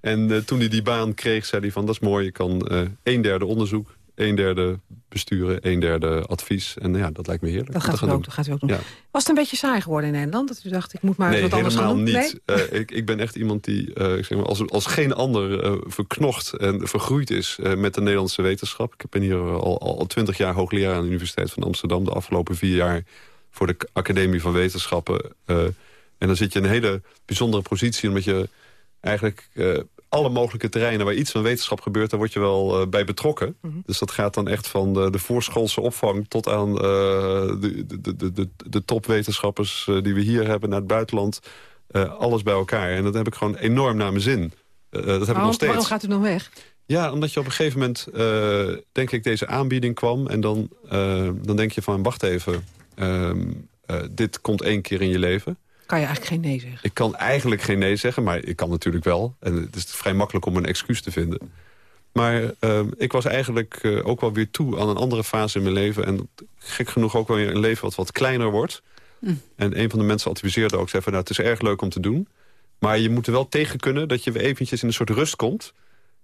En uh, toen hij die baan kreeg, zei hij van... dat is mooi, je kan uh, een derde onderzoek, een derde besturen... een derde advies. En ja, dat lijkt me heerlijk. Dat gaat, u ook, dat gaat u ook doen. Ja. Was het een beetje saai geworden in Nederland? Dat u dacht, ik moet maar nee, wat anders gaan doen? niet. Nee? Uh, ik, ik ben echt iemand die ik zeg maar, als, als geen ander verknocht en vergroeid is... met de Nederlandse wetenschap. Ik ben hier al, al twintig jaar hoogleraar aan de Universiteit van Amsterdam. De afgelopen vier jaar voor de Academie van Wetenschappen. en dan zit je in een hele bijzondere positie... omdat je eigenlijk alle mogelijke terreinen waar iets van wetenschap gebeurt... daar word je wel uh, bij betrokken. Mm -hmm. Dus dat gaat dan echt van de, de voorschoolse opvang... tot aan uh, de, de, de, de, de topwetenschappers die we hier hebben naar het buitenland. alles bij elkaar. En dat heb ik gewoon enorm naar mijn zin. dat heb waarom, ik nog steeds. Waarom gaat u dan weg? Ja, omdat je op een gegeven moment, denk ik, deze aanbieding kwam... en dan, dan denk je van, wacht even, ehm, dit komt één keer in je leven kan je eigenlijk geen nee zeggen. Ik kan eigenlijk geen nee zeggen, maar ik kan natuurlijk wel. En het is vrij makkelijk om een excuus te vinden. Maar uh, ik was eigenlijk uh, ook wel weer toe aan een andere fase in mijn leven. En gek genoeg ook wel weer een leven wat wat kleiner wordt. Mm. En een van de mensen adviseerde ook, zei van, nou, het is erg leuk om te doen. Maar je moet er wel tegen kunnen dat je weer eventjes in een soort rust komt.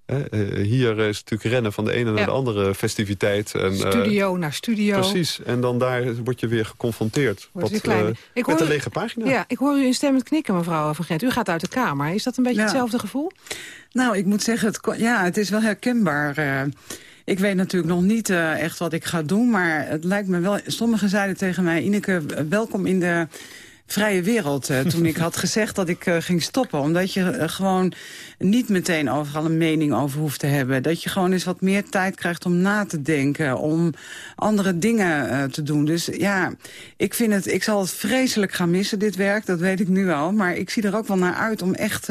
Uh, hier is natuurlijk rennen van de ene naar de andere festiviteit. En, studio naar studio. Precies, en dan daar word je weer geconfronteerd. Wat, ik met een lege pagina. Ja, ik hoor u instemmend knikken, mevrouw Van Gent. U gaat uit de Kamer. Is dat een beetje hetzelfde gevoel? Nou, ik moet zeggen, het, ja, het is wel herkenbaar. Uh, ik weet natuurlijk nog niet uh, echt wat ik ga doen, maar het lijkt me wel... Sommigen zeiden tegen mij, Ineke, welkom in de vrije wereld uh, toen ik <laughs> had gezegd dat ik uh, ging stoppen. Omdat je uh, gewoon niet meteen overal een mening over hoeft te hebben. Dat je gewoon eens wat meer tijd krijgt om na te denken. Om andere dingen te doen. Dus ja, ik, vind het, ik zal het vreselijk gaan missen, dit werk. Dat weet ik nu al. Maar ik zie er ook wel naar uit om echt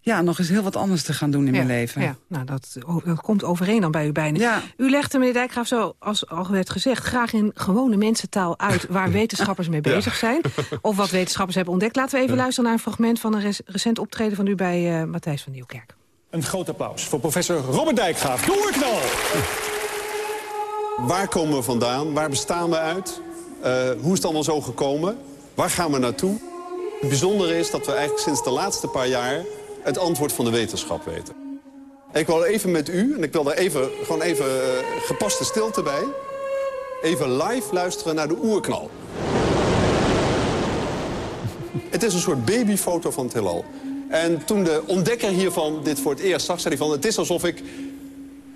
ja, nog eens heel wat anders te gaan doen in ja, mijn leven. Ja, nou, dat, dat komt overeen dan bij u bijna. Ja. U legde, meneer Dijkgraaf, zo als al werd gezegd... graag in gewone mensentaal uit waar <laughs> wetenschappers mee bezig zijn. Of wat wetenschappers hebben ontdekt. Laten we even luisteren naar een fragment van een recent optreden van u... bij uh, Matthijs van Nieuwkerk. Een groot applaus voor professor Robert Dijkgraaf. Doorknal! Waar komen we vandaan? Waar bestaan we uit? Uh, hoe is het allemaal zo gekomen? Waar gaan we naartoe? Het bijzondere is dat we eigenlijk sinds de laatste paar jaar het antwoord van de wetenschap weten. Ik wil even met u, en ik wil daar even, gewoon even uh, gepaste stilte bij... even live luisteren naar de oerknal. <laughs> het is een soort babyfoto van het heelal. En toen de ontdekker hiervan dit voor het eerst zag, zei hij van... het is alsof ik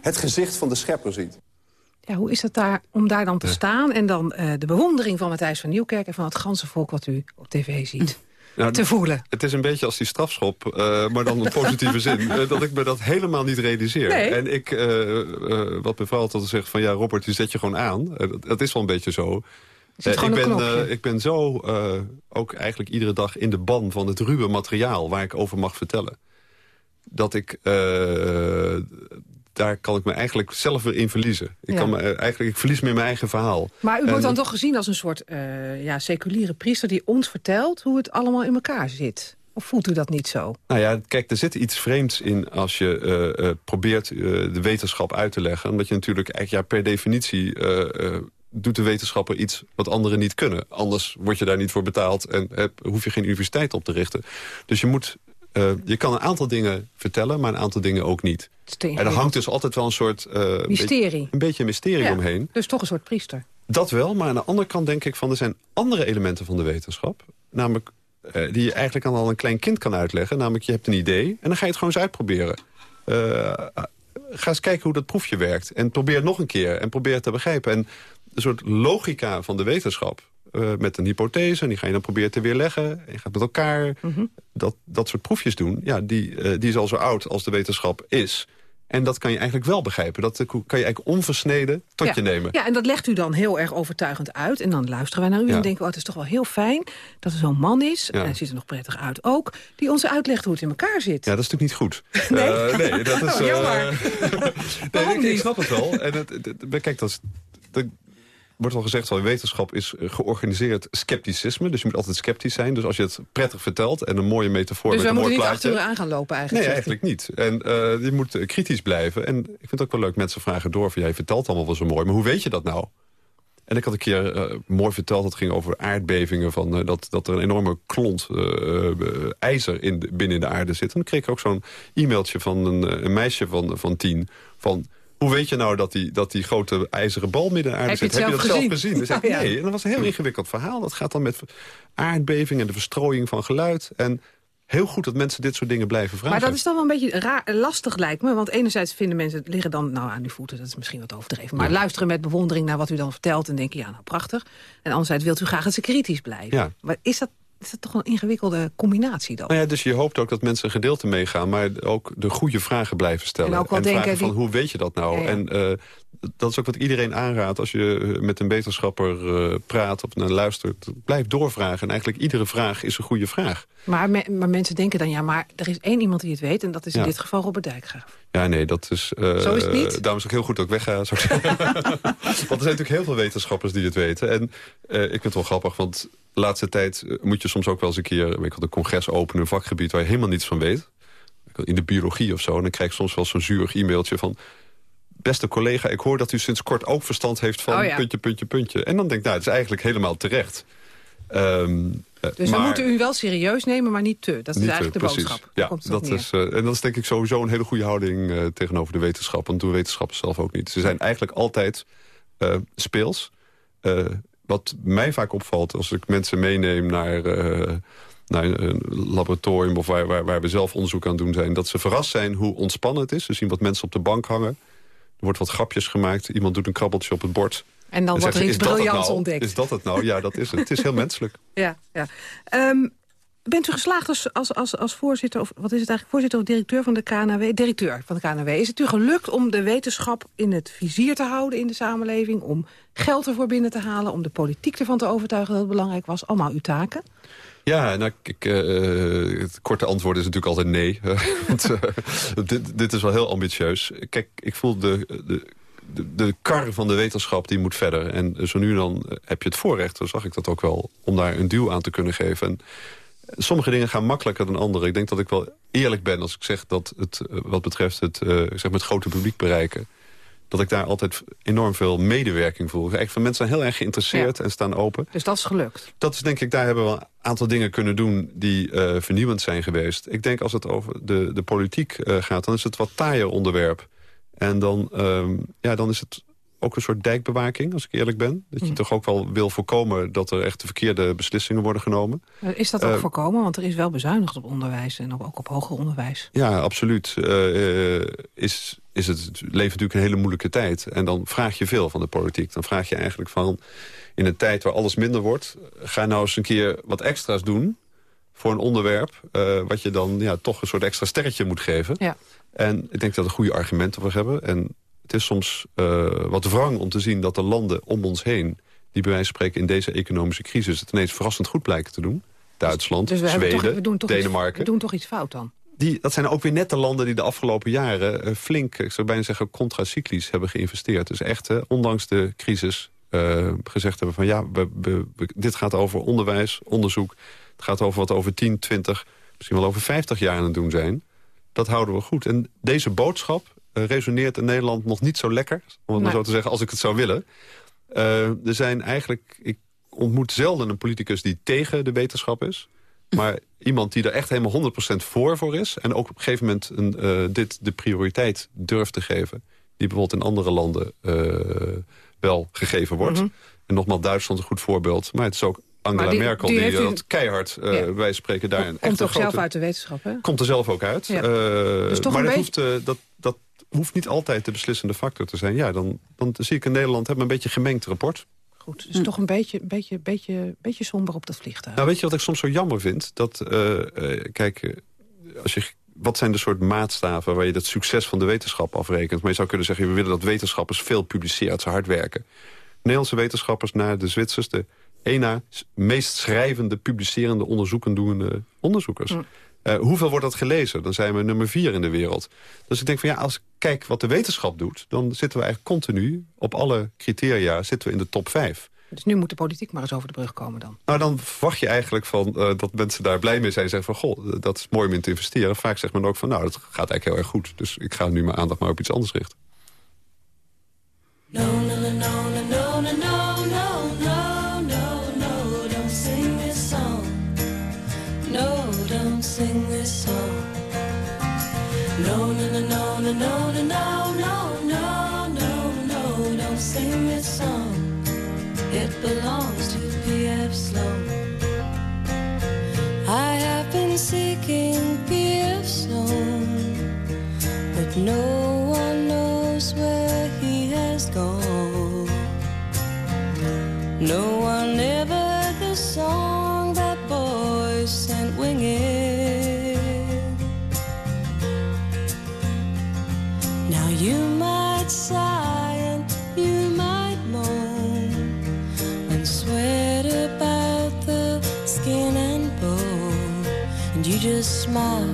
het gezicht van de schepper zie. Ja, hoe is het daar om daar dan te staan... en dan uh, de bewondering van Matthijs van Nieuwkerk... en van het ganse volk wat u op tv ziet? Nou, te voelen. Het is een beetje als die strafschop, uh, maar dan in positieve zin. Uh, <laughs> dat ik me dat helemaal niet realiseer. Nee. En ik, uh, wat mevrouw altijd zegt van ja, Robert, die zet je gewoon aan. Dat, dat, is wel een beetje zo. ik, ben, ik ben zo ook eigenlijk iedere dag in de ban van het ruwe materiaal waar ik over mag vertellen. Dat ik daar kan ik me eigenlijk zelf weer in verliezen. Ik, kan me, eigenlijk, ik verlies me in mijn eigen verhaal. Maar u wordt dan toch gezien als een soort uh, ja, seculiere priester... die ons vertelt hoe het allemaal in elkaar zit? Of voelt u dat niet zo? Nou ja, kijk, er zit iets vreemds in als je uh, uh, probeert de wetenschap uit te leggen. Omdat je natuurlijk eigenlijk ja, per definitie... doet de wetenschapper iets wat anderen niet kunnen. Anders word je daar niet voor betaald en heb, hoef je geen universiteit op te richten. Dus je moet uh, je kan een aantal dingen vertellen, maar een aantal dingen ook niet. En er hangt dus altijd wel een soort... Uh, mysterie. Een beetje een mysterie ja, omheen. Dus toch een soort priester. Dat wel, maar aan de andere kant denk ik van... er zijn andere elementen van de wetenschap. Namelijk, uh, die je eigenlijk al een klein kind kan uitleggen. Namelijk, je hebt een idee en dan ga je het gewoon eens uitproberen. ga eens kijken hoe dat proefje werkt. En probeer het nog een keer en probeer het te begrijpen. En de soort logica van de wetenschap... eh, met een hypothese, en die ga je dan proberen te weerleggen. En je gaat met elkaar Mhm. dat, dat soort proefjes doen. Ja, die, eh, die is al zo oud als de wetenschap is. En dat kan je eigenlijk wel begrijpen. Dat eh, kan je eigenlijk onversneden tot ja. je nemen. Ja, en dat legt u dan heel erg overtuigend uit. En dan luisteren wij naar u Ja. en denken... oh, het is toch wel heel fijn dat er zo'n man is... Ja. en hij ziet er nog prettig uit ook... die ons uitlegt hoe het in elkaar zit. Ja, dat is natuurlijk niet goed. <laughs> Nee? Nee, dat <laughs> is... Oh, jammer. <laughs> nee, ik, ik snap het wel. En het, het- het- kijk, dat is... dat wordt al gezegd, wetenschap is eh, georganiseerd scepticisme. Dus je moet altijd sceptisch zijn. Dus als je het prettig vertelt en een mooie metafoor dus met een moeten mooi niet achter plaatje... u aan gaan lopen Nee, eigenlijk. u. eigenlijk niet. En eh, je moet eh, kritisch blijven. En ik vind het ook wel leuk, mensen vragen door... van jij vertelt allemaal wel zo mooi, maar hoe weet je dat nou? En ik had een keer mooi verteld, dat ging over aardbevingen... Van, dat, dat er een enorme klont ijzer in binnen in de aarde zit. En dan kreeg ik ook zo'n e-mailtje van een, een meisje van, van tien... van hoe weet je nou dat die, dat die grote ijzeren bal midden aarde zit? Heb je dat zelf gezien? Dus Ja, nee, en dat was een heel ingewikkeld verhaal. Dat gaat dan met aardbeving en de verstrooiing van geluid. En heel goed dat mensen dit soort dingen blijven vragen. Maar dat is dan wel een beetje raar, lastig lijkt me. Want enerzijds vinden mensen het liggen dan nou, aan uw voeten. Dat is misschien wat overdreven. Maar Ja. luisteren met bewondering naar wat u dan vertelt. En denken, ja, nou prachtig. En anderzijds wilt u graag dat ze kritisch blijven. Ja. Maar is dat, is dat toch een ingewikkelde combinatie dan? Nou ja, dus je hoopt ook dat mensen een gedeelte meegaan... maar ook de goede vragen blijven stellen. En ook wel vragen denken van die- hoe weet je dat nou? Ja, ja. En eh, dat is ook wat iedereen aanraadt als je eh, met een wetenschapper eh, praat of naar luistert. Blijf doorvragen. En eigenlijk iedere vraag is een goede vraag. Maar, me- maar mensen denken dan, ja, maar er is één iemand die het weet... en dat is in Ja. dit geval Robert Dijkgraaf. Ja, nee, dat is... eh, Zo is het niet? Daarom is het ook heel goed dat ik wegga. <laughs> want er zijn natuurlijk heel veel wetenschappers die het weten. En ik vind het wel grappig, want de laatste tijd eh, moet je soms ook wel eens een keer... weet ik wat, een congres openen, een vakgebied waar je helemaal niets van weet. In de biologie of zo. En dan krijg ik soms wel zo'n zuurig e-mailtje van... Beste collega, ik hoor dat u sinds kort ook verstand heeft van Oh ja. puntje, puntje, puntje. En dan denk ik, nou, het is eigenlijk helemaal terecht. Ehm, eh, Dus maar- we moeten u wel serieus nemen, maar niet te. Dat is eigenlijk de precies. boodschap. Ja, komt dat neer. is, eh, en dat is denk ik sowieso een hele goede houding tegenover de wetenschap. Want doen wetenschappers zelf ook niet. Ze zijn eigenlijk altijd speels. Wat mij vaak opvalt als ik mensen meeneem naar, eh, naar een laboratorium... of waar, waar, waar we zelf onderzoek aan doen zijn... dat ze verrast zijn hoe ontspannen het is. Ze zien wat mensen op de bank hangen. Er wordt wat grapjes gemaakt. Iemand doet een krabbeltje op het bord. En dan En wordt er iets ze, "Is dat het briljants nou? ontdekt. Is dat het nou? Ja, dat is het. Het is heel menselijk. <laughs> Ja, ja. Ehm, bent u geslaagd als, als, als, als voorzitter, of wat is het eigenlijk, voorzitter of directeur van de KNW? Directeur van de KNW. Is het u gelukt om de wetenschap in het vizier te houden in de samenleving? Om geld ervoor binnen te halen? Om de politiek ervan te overtuigen dat het belangrijk was? Allemaal uw taken? Ja, nou, kijk, eh, het korte antwoord is natuurlijk altijd nee. <laughs> Eh, dit, dit is wel heel ambitieus. Kijk, ik voel de, de, de, de kar van de wetenschap die moet verder. En zo nu dan heb je het voorrecht, zo zag ik dat ook wel... om daar een duw aan te kunnen geven. En sommige dingen gaan makkelijker dan andere. Ik denk dat ik wel eerlijk ben als ik zeg dat het eh, wat betreft het, eh, zeg maar het grote publiek bereiken... dat ik daar altijd enorm veel medewerking voel. Echt, van mensen zijn heel erg geïnteresseerd en staan open. Dus dat is gelukt. Dat is denk ik, daar hebben we een aantal dingen kunnen doen die eh, vernieuwend zijn geweest. Ik denk als het over de, de politiek gaat, dan is het wat taaier onderwerp. En dan, ehm, ja, dan is het ook een soort dijkbewaking, als ik eerlijk ben. Dat je Mhm. toch ook wel wil voorkomen dat er echt de verkeerde beslissingen worden genomen. Eh, Is dat ook Eh, voorkomen? Want er is wel bezuinigd op onderwijs en ook op hoger onderwijs. Ja, absoluut. Eh, is, is het, het levert natuurlijk een hele moeilijke tijd. En dan vraag je veel van de politiek. Dan vraag je eigenlijk van, in een tijd waar alles minder wordt... ga nou eens een keer wat extra's doen voor een onderwerp... wat je dan ja, toch een soort extra sterretje moet geven. Ja. En ik denk dat we goede argumenten voor hebben. En het is soms eh, wat wrang om te zien dat de landen om ons heen... die bij wijze van spreken in deze economische crisis... het ineens verrassend goed blijken te doen. Duitsland, Dus we, Zweden, toch, we, doen toch Denemarken. Iets, we doen toch iets fout dan? Die, dat zijn ook weer net de landen die de afgelopen jaren eh, flink, ik zou bijna zeggen, contracyclisch hebben geïnvesteerd. Dus echt, eh, ondanks de crisis, gezegd hebben van ja, we, we- dit gaat over onderwijs, onderzoek. Het gaat over wat over 10, 20, misschien wel over 50 jaar aan het doen zijn. Dat houden we goed. En deze boodschap resoneert in Nederland nog niet zo lekker, om het maar zo te zeggen, als ik het zou willen. Eh, er zijn eigenlijk, ik ontmoet zelden een politicus die tegen de wetenschap is. Maar <laughs> iemand die er echt helemaal 100% voor voor is... en ook op een gegeven moment een, eh, dit de prioriteit durft te geven... die bijvoorbeeld in andere landen eh, wel gegeven wordt. Mhm. En nogmaals, Duitsland is een goed voorbeeld. Maar het is ook Angela die- Merkel die die, keihard, eh Ja. wij spreken daar... een Komt toch zelf uit de wetenschap, hè? Komt er zelf ook uit. Ja. Eh, Dus toch maar een dat, beetje- hoeft, eh, dat, dat hoeft niet altijd de beslissende factor te zijn. Ja, dan, dan zie ik in Nederland hebben we een beetje gemengd rapport. Goed, dus toch een beetje, beetje, beetje, beetje somber op dat vliegtuig. Nou, weet je wat ik soms zo jammer vind? Dat, uh, uh, kijk, als je, wat zijn de soort maatstaven waar je dat succes van de wetenschap afrekent? Maar je zou kunnen zeggen, we willen dat wetenschappers veel publiceren, dat ze hard werken. Nederlandse wetenschappers naar de Zwitsers, de één na meest schrijvende, publicerende, onderzoekende onderzoekers. Mm. Uh, hoeveel wordt dat gelezen? Dan zijn we nummer vier in de wereld. Dus ik denk van ja, als ik kijk wat de wetenschap doet... dan zitten we eigenlijk continu, op alle criteria, zitten we in de top vijf. Dus nu moet de politiek maar eens over de brug komen dan? Nou, dan verwacht je eigenlijk van, uh, dat mensen daar blij mee zijn. Zeggen van, goh, dat is mooi om in te investeren. Vaak zegt men ook van, nou, dat gaat eigenlijk heel erg goed. Dus ik ga nu mijn aandacht maar op iets anders richten. No, no, no, no, no, no, belongs to P.F. Sloan. I have been seeking P.F. Sloan, but no one knows where he has gone. No one smile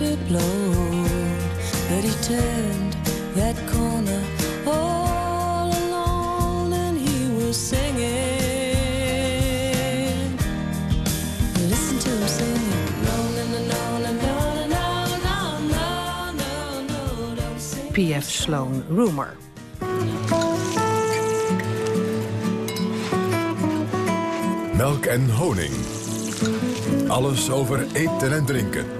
and winter blown, but he turned that corner all alone and he was singing. Listen to him singing. No, no, no, no, no, no, no, no, no, no, no, don't sing. P.F. Sloan, Rumor. Melk en honing. Alles over eten en drinken.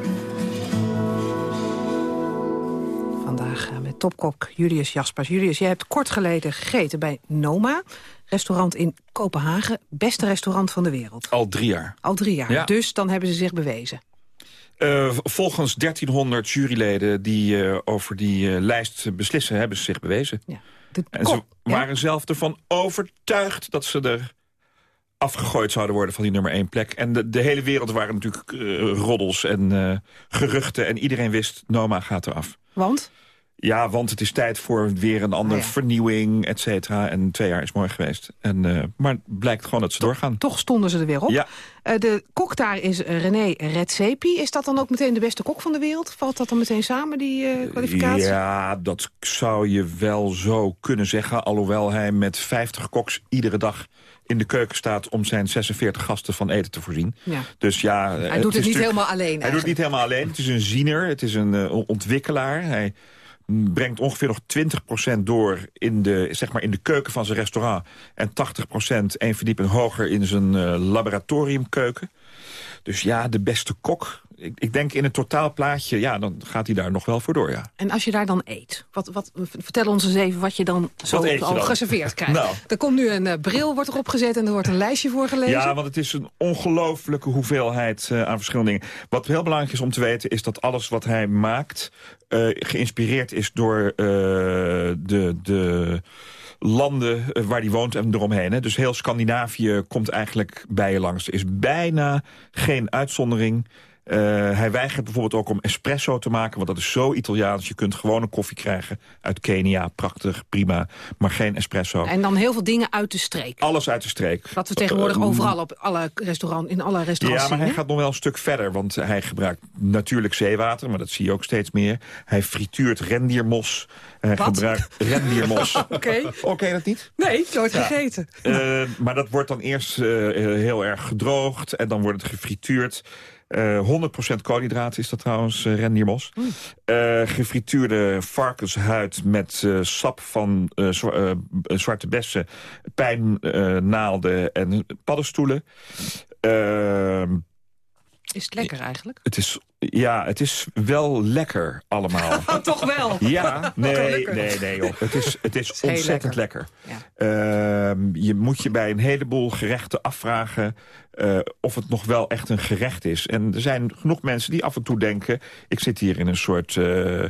Topkok Julius Jaspers. Julius, jij hebt kort geleden gegeten bij Noma. Restaurant in Kopenhagen. Beste restaurant van de wereld. Al drie jaar. Al drie jaar. Ja. Dus dan hebben ze zich bewezen. Uh, volgens 1300 juryleden die uh, over die uh, lijst beslissen... hebben ze zich bewezen. Ja. en ze waren zelf ervan overtuigd dat ze er afgegooid zouden worden van die nummer één plek. En de, de hele wereld waren natuurlijk roddels en geruchten. En iedereen wist, Noma gaat eraf. Want? Ja, want het is tijd voor weer een andere Ah, ja. vernieuwing, et cetera. En twee jaar is mooi geweest. En, uh, maar het blijkt gewoon dat ze doorgaan. Toch stonden ze er weer op. Ja. Uh, de kok daar is René Redzepi. Is dat dan ook meteen de beste kok van de wereld? Valt dat dan meteen samen, die uh, kwalificatie? Ja, dat zou je wel zo kunnen zeggen. Alhoewel hij met 50 koks iedere dag in de keuken staat om zijn 46 gasten van eten te voorzien. Ja. Dus ja, hij doet het, het niet helemaal alleen. Hij eigenlijk. doet het niet helemaal alleen. Het is een ziener, het is een ontwikkelaar. Hij brengt ongeveer nog 20% door in de, zeg maar in de keuken van zijn restaurant... en 80% één verdieping hoger in zijn uh, laboratoriumkeuken. Dus ja, de beste kok. Ik, ik denk in het totaalplaatje, ja, dan gaat hij daar nog wel voor door, ja. En als je daar dan eet, wat, wat, vertel ons eens even wat je dan zo al dan? geserveerd krijgt. Nou. Er komt nu een eh, bril wordt erop gezet en er wordt een lijstje voor gelezen. Ja, want het is een ongelooflijke hoeveelheid eh, aan verschillende dingen. Wat heel belangrijk is om te weten, is dat alles wat hij maakt... eh, geïnspireerd is door de... de landen waar hij woont en eromheen. Hè. Dus heel Scandinavië komt eigenlijk bij je langs. Er is bijna geen uitzondering. Eh, hij weigert bijvoorbeeld ook om espresso te maken... want dat is zo Italiaans. Je kunt gewoon een koffie krijgen uit Kenia. Prachtig, prima, maar geen espresso. En dan heel veel dingen uit de streek. Alles uit de streek. Wat we tegenwoordig Eh, overal op alle restaurant, in alle restaurants Ja, maar zien. hij gaat nog wel een stuk verder. Want hij gebruikt natuurlijk zeewater, maar dat zie je ook steeds meer. Hij frituurt rendiermos. Hij Wat? gebruikt rendiermos. <laughs> Oké. Oké, dat niet? Nee, nooit Ja. gegeten. Eh, maar dat wordt dan eerst eh, heel erg gedroogd en dan wordt het gefrituurd. Eh 100% koolhydraten is dat trouwens, eh, rendiermos. Eh, gefrituurde varkenshuid met eh, sap van eh, zwa- eh, zwarte bessen, pijnnaalden en paddenstoelen. Is het lekker eigenlijk? het is, ja, het is wel lekker allemaal. <laughs> Toch wel? Ja, <laughs> nee, nee, nee, joh. Het is, het is <laughs> ontzettend lekker. Ehm, je moet je bij een heleboel gerechten afvragen eh, of het nog wel echt een gerecht is. En er zijn genoeg mensen die af en toe denken... ik zit hier in een soort, eh,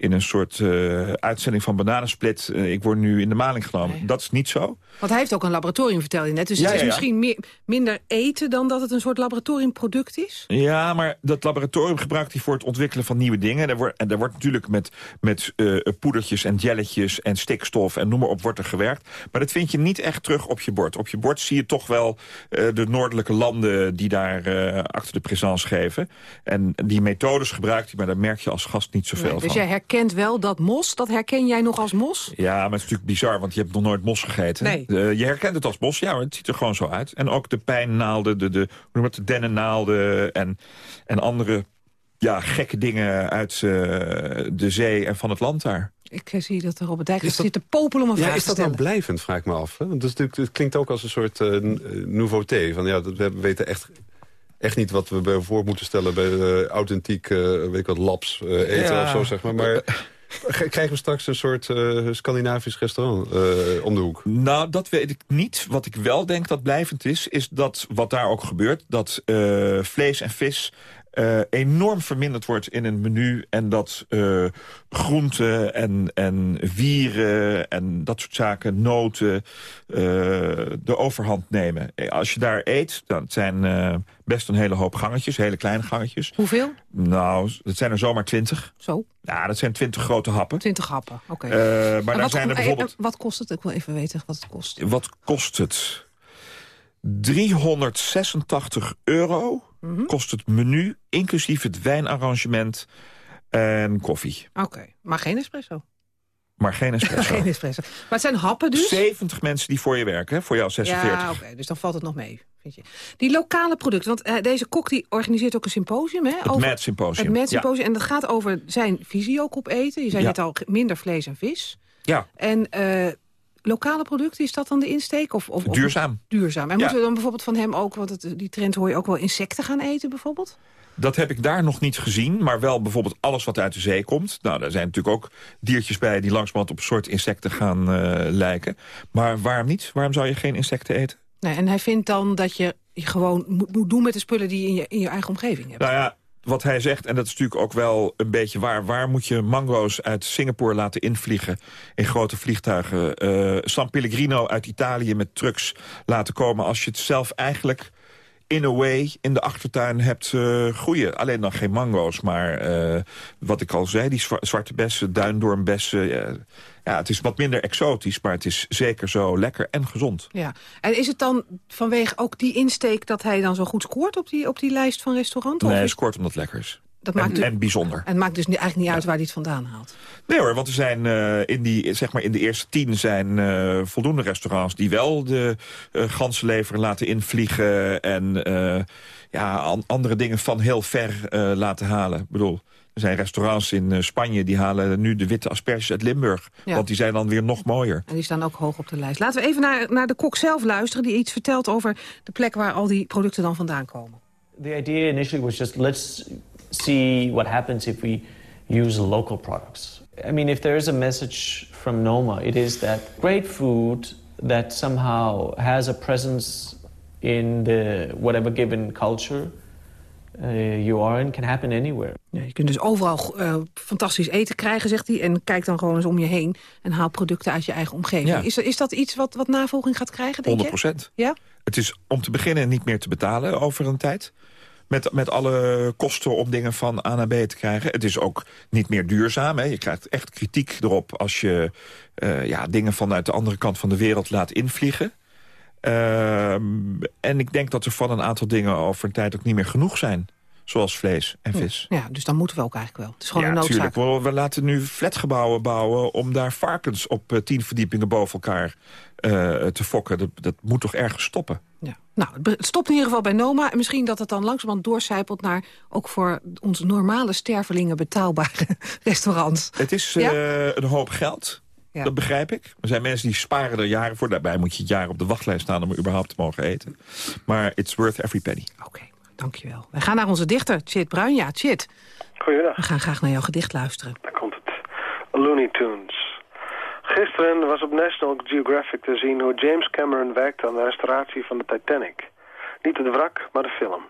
in een soort eh, uitzending van Bananensplit. Eh, ik word nu in de maling genomen. Dat is niet zo. Want hij heeft ook een laboratorium, vertelde je net. Dus Ja, het is ja, misschien meer, minder eten dan dat het een soort laboratoriumproduct is? Ja, maar dat laboratorium gebruikt hij voor het ontwikkelen van nieuwe dingen. En er wordt, en er wordt natuurlijk met, met eh, poedertjes en jelletjes en stikstof en noem maar op wordt er gewerkt. Maar dat vind je niet echt terug op je bord. Op je bord zie je toch wel de noordelijke landen die daar achter de présence geven. En die methodes gebruikt hij, maar daar merk je als gast niet zoveel Nee, dus van. Herkent wel dat mos, dat herken jij nog als mos? Ja, maar het is natuurlijk bizar, want je hebt nog nooit mos gegeten. Nee. Eh, je herkent het als mos, ja, maar het ziet er gewoon zo uit. En ook de pijnnaalden, de, de, hoe noem het, de dennennaalden en, en andere ja, gekke dingen uit eh, de zee en van het land daar. Ik eh, zie dat er op het dijk Is dat- zit te popelen om een Ja, vraag is te dat nou stellen. blijvend, vraag ik me af. Hè? Want dat is natuurlijk, het klinkt ook als een soort eh, nouveauté. Van, ja, dat, we weten echt, echt niet wat we bij voor moeten stellen... bij eh, authentiek, weet ik wat, labs eh, eten Ja. of zo, zeg maar. Maar <laughs> krijgen we straks een soort Scandinavisch restaurant om de hoek? Nou, dat weet ik niet. Wat ik wel denk dat blijvend is, is dat wat daar ook gebeurt... dat vlees en vis eh, enorm verminderd wordt in een menu... en dat eh, groenten en, en wieren en dat soort zaken, noten... eh, de overhand nemen. Als je daar eet, dan zijn best een hele hoop gangetjes, hele kleine gangetjes. Hoeveel? Nou, dat zijn er zomaar twintig. Zo, Ja, dat zijn twintig grote happen. 20 happen. Oké. Maar En daar wat, zijn er bijvoorbeeld... Wat kost het? Ik wil even weten wat het kost. Wat kost het? 386 euro Mhm. kost het menu, inclusief het wijnarrangement en koffie. Oké, maar geen espresso. Maar geen <laughs> espresso. geen espresso. Maar het zijn happen dus? 70 mensen die voor je werken, voor jou 46. Ja, oké, dus dan valt het nog mee, vind je. Die lokale producten, want eh, deze kok die organiseert ook een symposium, hè? Het Mad Symposium, Het Mad ja. Symposium, en dat gaat over zijn visie ook op eten. Je zei Ja. net al, minder vlees en vis. Ja, En eh, lokale producten, is dat dan de insteek? Of, of, of- duurzaam. Duurzaam. En Ja. moeten we dan bijvoorbeeld van hem ook, want het, die trend hoor je ook wel, insecten gaan eten bijvoorbeeld? Dat heb ik daar nog niet gezien, maar wel bijvoorbeeld alles wat uit de zee komt. Nou, daar zijn natuurlijk ook diertjes bij die langzamerhand op een soort insecten gaan eh, lijken. Maar waarom niet? Waarom zou je geen insecten eten? Nee, en hij vindt dan dat je, je gewoon moet, moet doen met de spullen die je in je, in je eigen omgeving hebt. Nou ja, wat hij zegt, en dat is natuurlijk ook wel een beetje waar... waar moet je mango's uit Singapore laten invliegen in grote vliegtuigen? eh, San Pellegrino uit Italië met trucks laten komen... als je het zelf eigenlijk in a way in de achtertuin hebt eh, groeien. Alleen dan geen mango's, maar eh, wat ik al zei... die zwa- zwarte bessen, duindoornbessen... ja, het is wat minder exotisch, maar het is zeker zo lekker en gezond. Ja. En is het dan vanwege ook die insteek dat hij dan zo goed scoort op die, op die lijst van restauranten? Nee, hij is- scoort omdat het lekker is. dat en, maakt dus, en bijzonder. en het maakt dus eigenlijk niet uit waar hij het vandaan haalt. Nee hoor, want er zijn eh, in, die, zeg maar in de eerste tien zijn eh, voldoende restaurants... die wel de eh ganzenlever laten invliegen... en ja, an- andere dingen van heel ver laten halen. Ik bedoel, er zijn restaurants in eh, Spanje... die halen nu de witte asperges uit Limburg. Ja. Want die zijn dan weer nog mooier. En die staan ook hoog op de lijst. Laten we even naar, naar de kok zelf luisteren... die iets vertelt over de plek waar al die producten dan vandaan komen. The idea initially was just let's see what happens if we use local products. I mean, if there is a message from Noma, it is that great food that somehow has a presence in the whatever given culture uh, you are in can happen anywhere. Ja, je kunt dus overal uh, fantastisch eten krijgen, zegt hij. En kijk dan gewoon eens om je heen en haal producten uit je eigen omgeving. Ja. Is, is dat iets wat, wat navolging gaat krijgen, denk 100 procent. Ja? Het is om te beginnen niet meer te betalen over een tijd. Met, met alle kosten om dingen van A naar B te krijgen. Het is ook niet meer duurzaam. Hè. Je krijgt echt kritiek erop als je uh, ja, dingen vanuit de andere kant van de wereld laat invliegen. Uh, en ik denk dat er van een aantal dingen over een tijd ook niet meer genoeg zijn. Zoals vlees en vis. Ja, dus dan moeten we ook eigenlijk wel. Het is gewoon ja, een noodzaak. Natuurlijk. We, we laten nu flatgebouwen bouwen om daar varkens op uh, tien verdiepingen boven elkaar uh, te fokken. Dat, dat moet toch ergens stoppen? Ja. Nou, het stopt in ieder geval bij Noma. En misschien dat het dan langzamerhand doorcijpelt naar ook voor onze normale stervelingen betaalbare <laughs> restaurants. Het is ja? uh, een hoop geld. Ja. Dat begrijp ik. Er zijn mensen die sparen er jaren voor. Daarbij moet je het jaar op de wachtlijst staan om überhaupt te mogen eten. Maar it's worth every penny. Oké, okay, dankjewel. Wij gaan naar onze dichter, Chit Bruin. Ja, Chit. Goeiedag. We gaan graag naar jouw gedicht luisteren. Daar komt het. Looney Tunes. Gisteren was op National Geographic te zien hoe James Cameron werkte aan de restauratie van de Titanic. Niet het wrak, maar de film.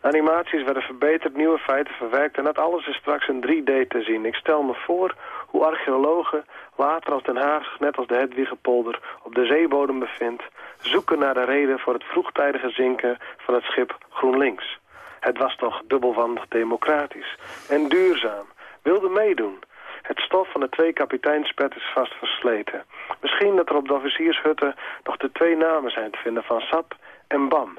De animaties werden verbeterd, nieuwe feiten verwerkt en dat alles is straks in 3D te zien. Ik stel me voor hoe archeologen later als Den Haag, net als de Hedwiggepolder, op de zeebodem bevindt, zoeken naar de reden voor het vroegtijdige zinken van het schip GroenLinks. Het was toch dubbelwandig democratisch en duurzaam. Wilde meedoen. Het stof van de twee kapiteinspet is vast versleten. Misschien dat er op de officiershutten nog de twee namen zijn te vinden van Sap en Bam.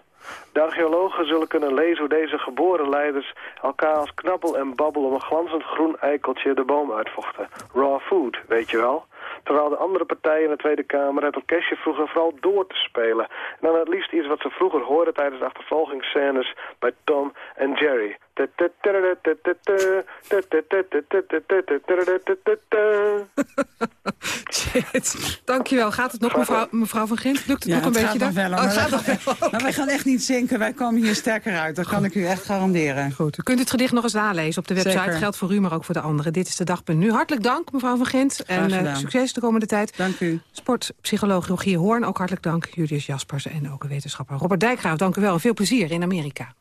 De archeologen zullen kunnen lezen hoe deze geboren leiders elkaar als knabbel en babbel om een glanzend groen eikeltje de boom uitvochten. Raw food, weet je wel. Terwijl de andere partijen in de Tweede Kamer het orkestje vroegen vooral door te spelen. En dan het liefst iets wat ze vroeger hoorden tijdens de achtervolgingsscènes bij Tom en Jerry. Shit. Dankjewel. Gaat het nog, mevrouw, mevrouw van Gint? Lukt het ja, nog een het beetje gaat daar? Nog wel, oh, gaat nog <laughs> wel. maar wij gaan echt niet zinken. Wij komen hier sterker uit. Dat kan ik u echt garanderen. Goed. U kunt het gedicht nog eens nalezen op de website. Zeker. Geldt voor u, maar ook voor de anderen. Dit is de dag. Nu hartelijk dank, mevrouw van Gint. En uh, succes de komende tijd. Dank u. Sportpsycholoog Rogier Hoorn, ook hartelijk dank. Julius Jaspers en ook een wetenschapper. Robert Dijkgraaf, dank u wel. Veel plezier in Amerika.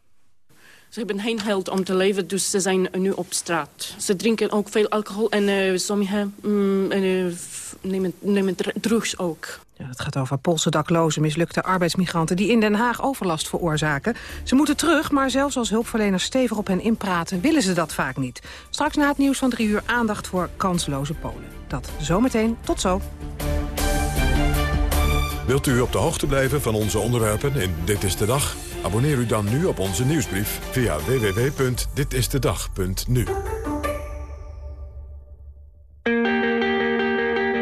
Ze hebben geen geld om te leven, dus ze zijn nu op straat. Ze drinken ook veel alcohol en uh, sommigen mm, uh, nemen, nemen drugs ook. Ja, het gaat over Poolse daklozen, mislukte arbeidsmigranten... die in Den Haag overlast veroorzaken. Ze moeten terug, maar zelfs als hulpverleners stevig op hen inpraten... willen ze dat vaak niet. Straks na het nieuws van drie uur aandacht voor kansloze Polen. Dat zometeen. Tot zo. Wilt u op de hoogte blijven van onze onderwerpen in Dit is de Dag? Abonneer u dan nu op onze nieuwsbrief via www.ditistedag.nu.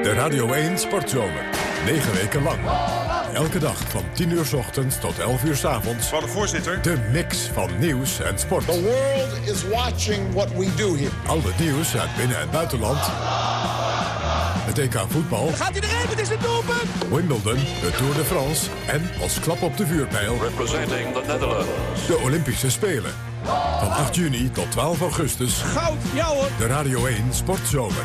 De Radio 1 Sportzomer. 9 weken lang. Elke dag van 10 uur 's ochtends tot 11 uur 's avonds. Van de voorzitter. De mix van nieuws en sport. The world is watching what we do here. Al het nieuws uit binnen- en buitenland. Het EK voetbal. Gaat hij erin? Het is een doelpunt! Wimbledon, de Tour de France en als klap op de vuurpijl... Representing the Netherlands. De Olympische Spelen. Van 8 juni tot 12 augustus. Goud, ja hoor! De Radio 1 Sportzomer.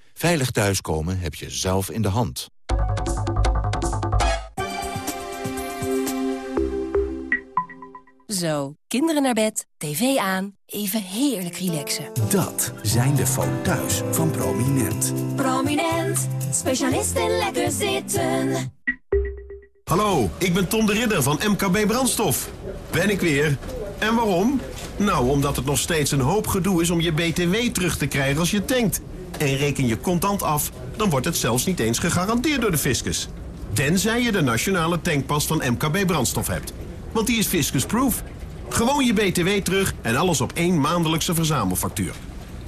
Veilig thuiskomen heb je zelf in de hand. Zo, kinderen naar bed, tv aan, even heerlijk relaxen. Dat zijn de foto's van Prominent. Prominent, specialist in lekker zitten. Hallo, ik ben Tom de Ridder van MKB Brandstof. Ben ik weer. En waarom? Nou, omdat het nog steeds een hoop gedoe is om je BTW terug te krijgen als je tankt. En reken je contant af, dan wordt het zelfs niet eens gegarandeerd door de fiscus. Tenzij je de nationale tankpas van MKB Brandstof hebt. Want die is fiscusproof. Gewoon je BTW terug en alles op één maandelijkse verzamelfactuur.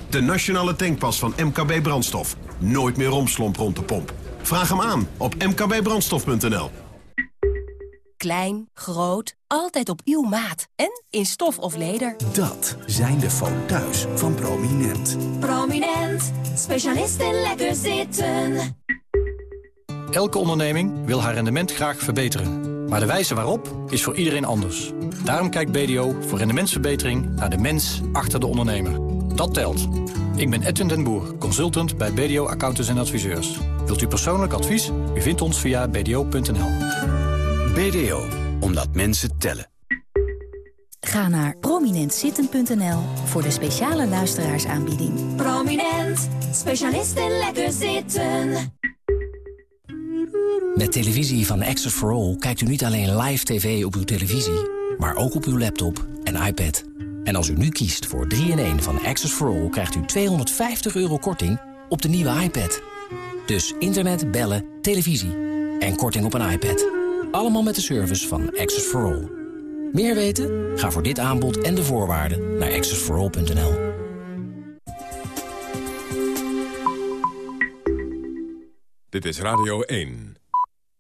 De nationale tankpas van MKB Brandstof. Nooit meer romslomp rond de pomp. Vraag hem aan op mkbbrandstof.nl. Klein, groot, altijd op uw maat. En in stof of leder. Dat zijn de foto's van Prominent. Prominent, specialist in lekker zitten. Elke onderneming wil haar rendement graag verbeteren. Maar de wijze waarop is voor iedereen anders. Daarom kijkt BDO voor rendementsverbetering naar de mens achter de ondernemer. Dat telt. Ik ben Edwin den Boer, consultant bij BDO Accountants en Adviseurs. Wilt u persoonlijk advies? U vindt ons via bdo.nl. BDO, omdat mensen tellen. Ga naar prominentzitten.nl voor de speciale luisteraarsaanbieding. Prominent, specialist in lekker zitten. Met televisie van Access for All kijkt u niet alleen live tv op uw televisie... maar ook op uw laptop en iPad. En als u nu kiest voor 3-in-1 van Access for All... krijgt u 250 euro korting op de nieuwe iPad. Dus internet, bellen, televisie en korting op een iPad. Allemaal met de service van Access for All. Meer weten? Ga voor dit aanbod en de voorwaarden naar accessforall.nl. Dit is Radio 1.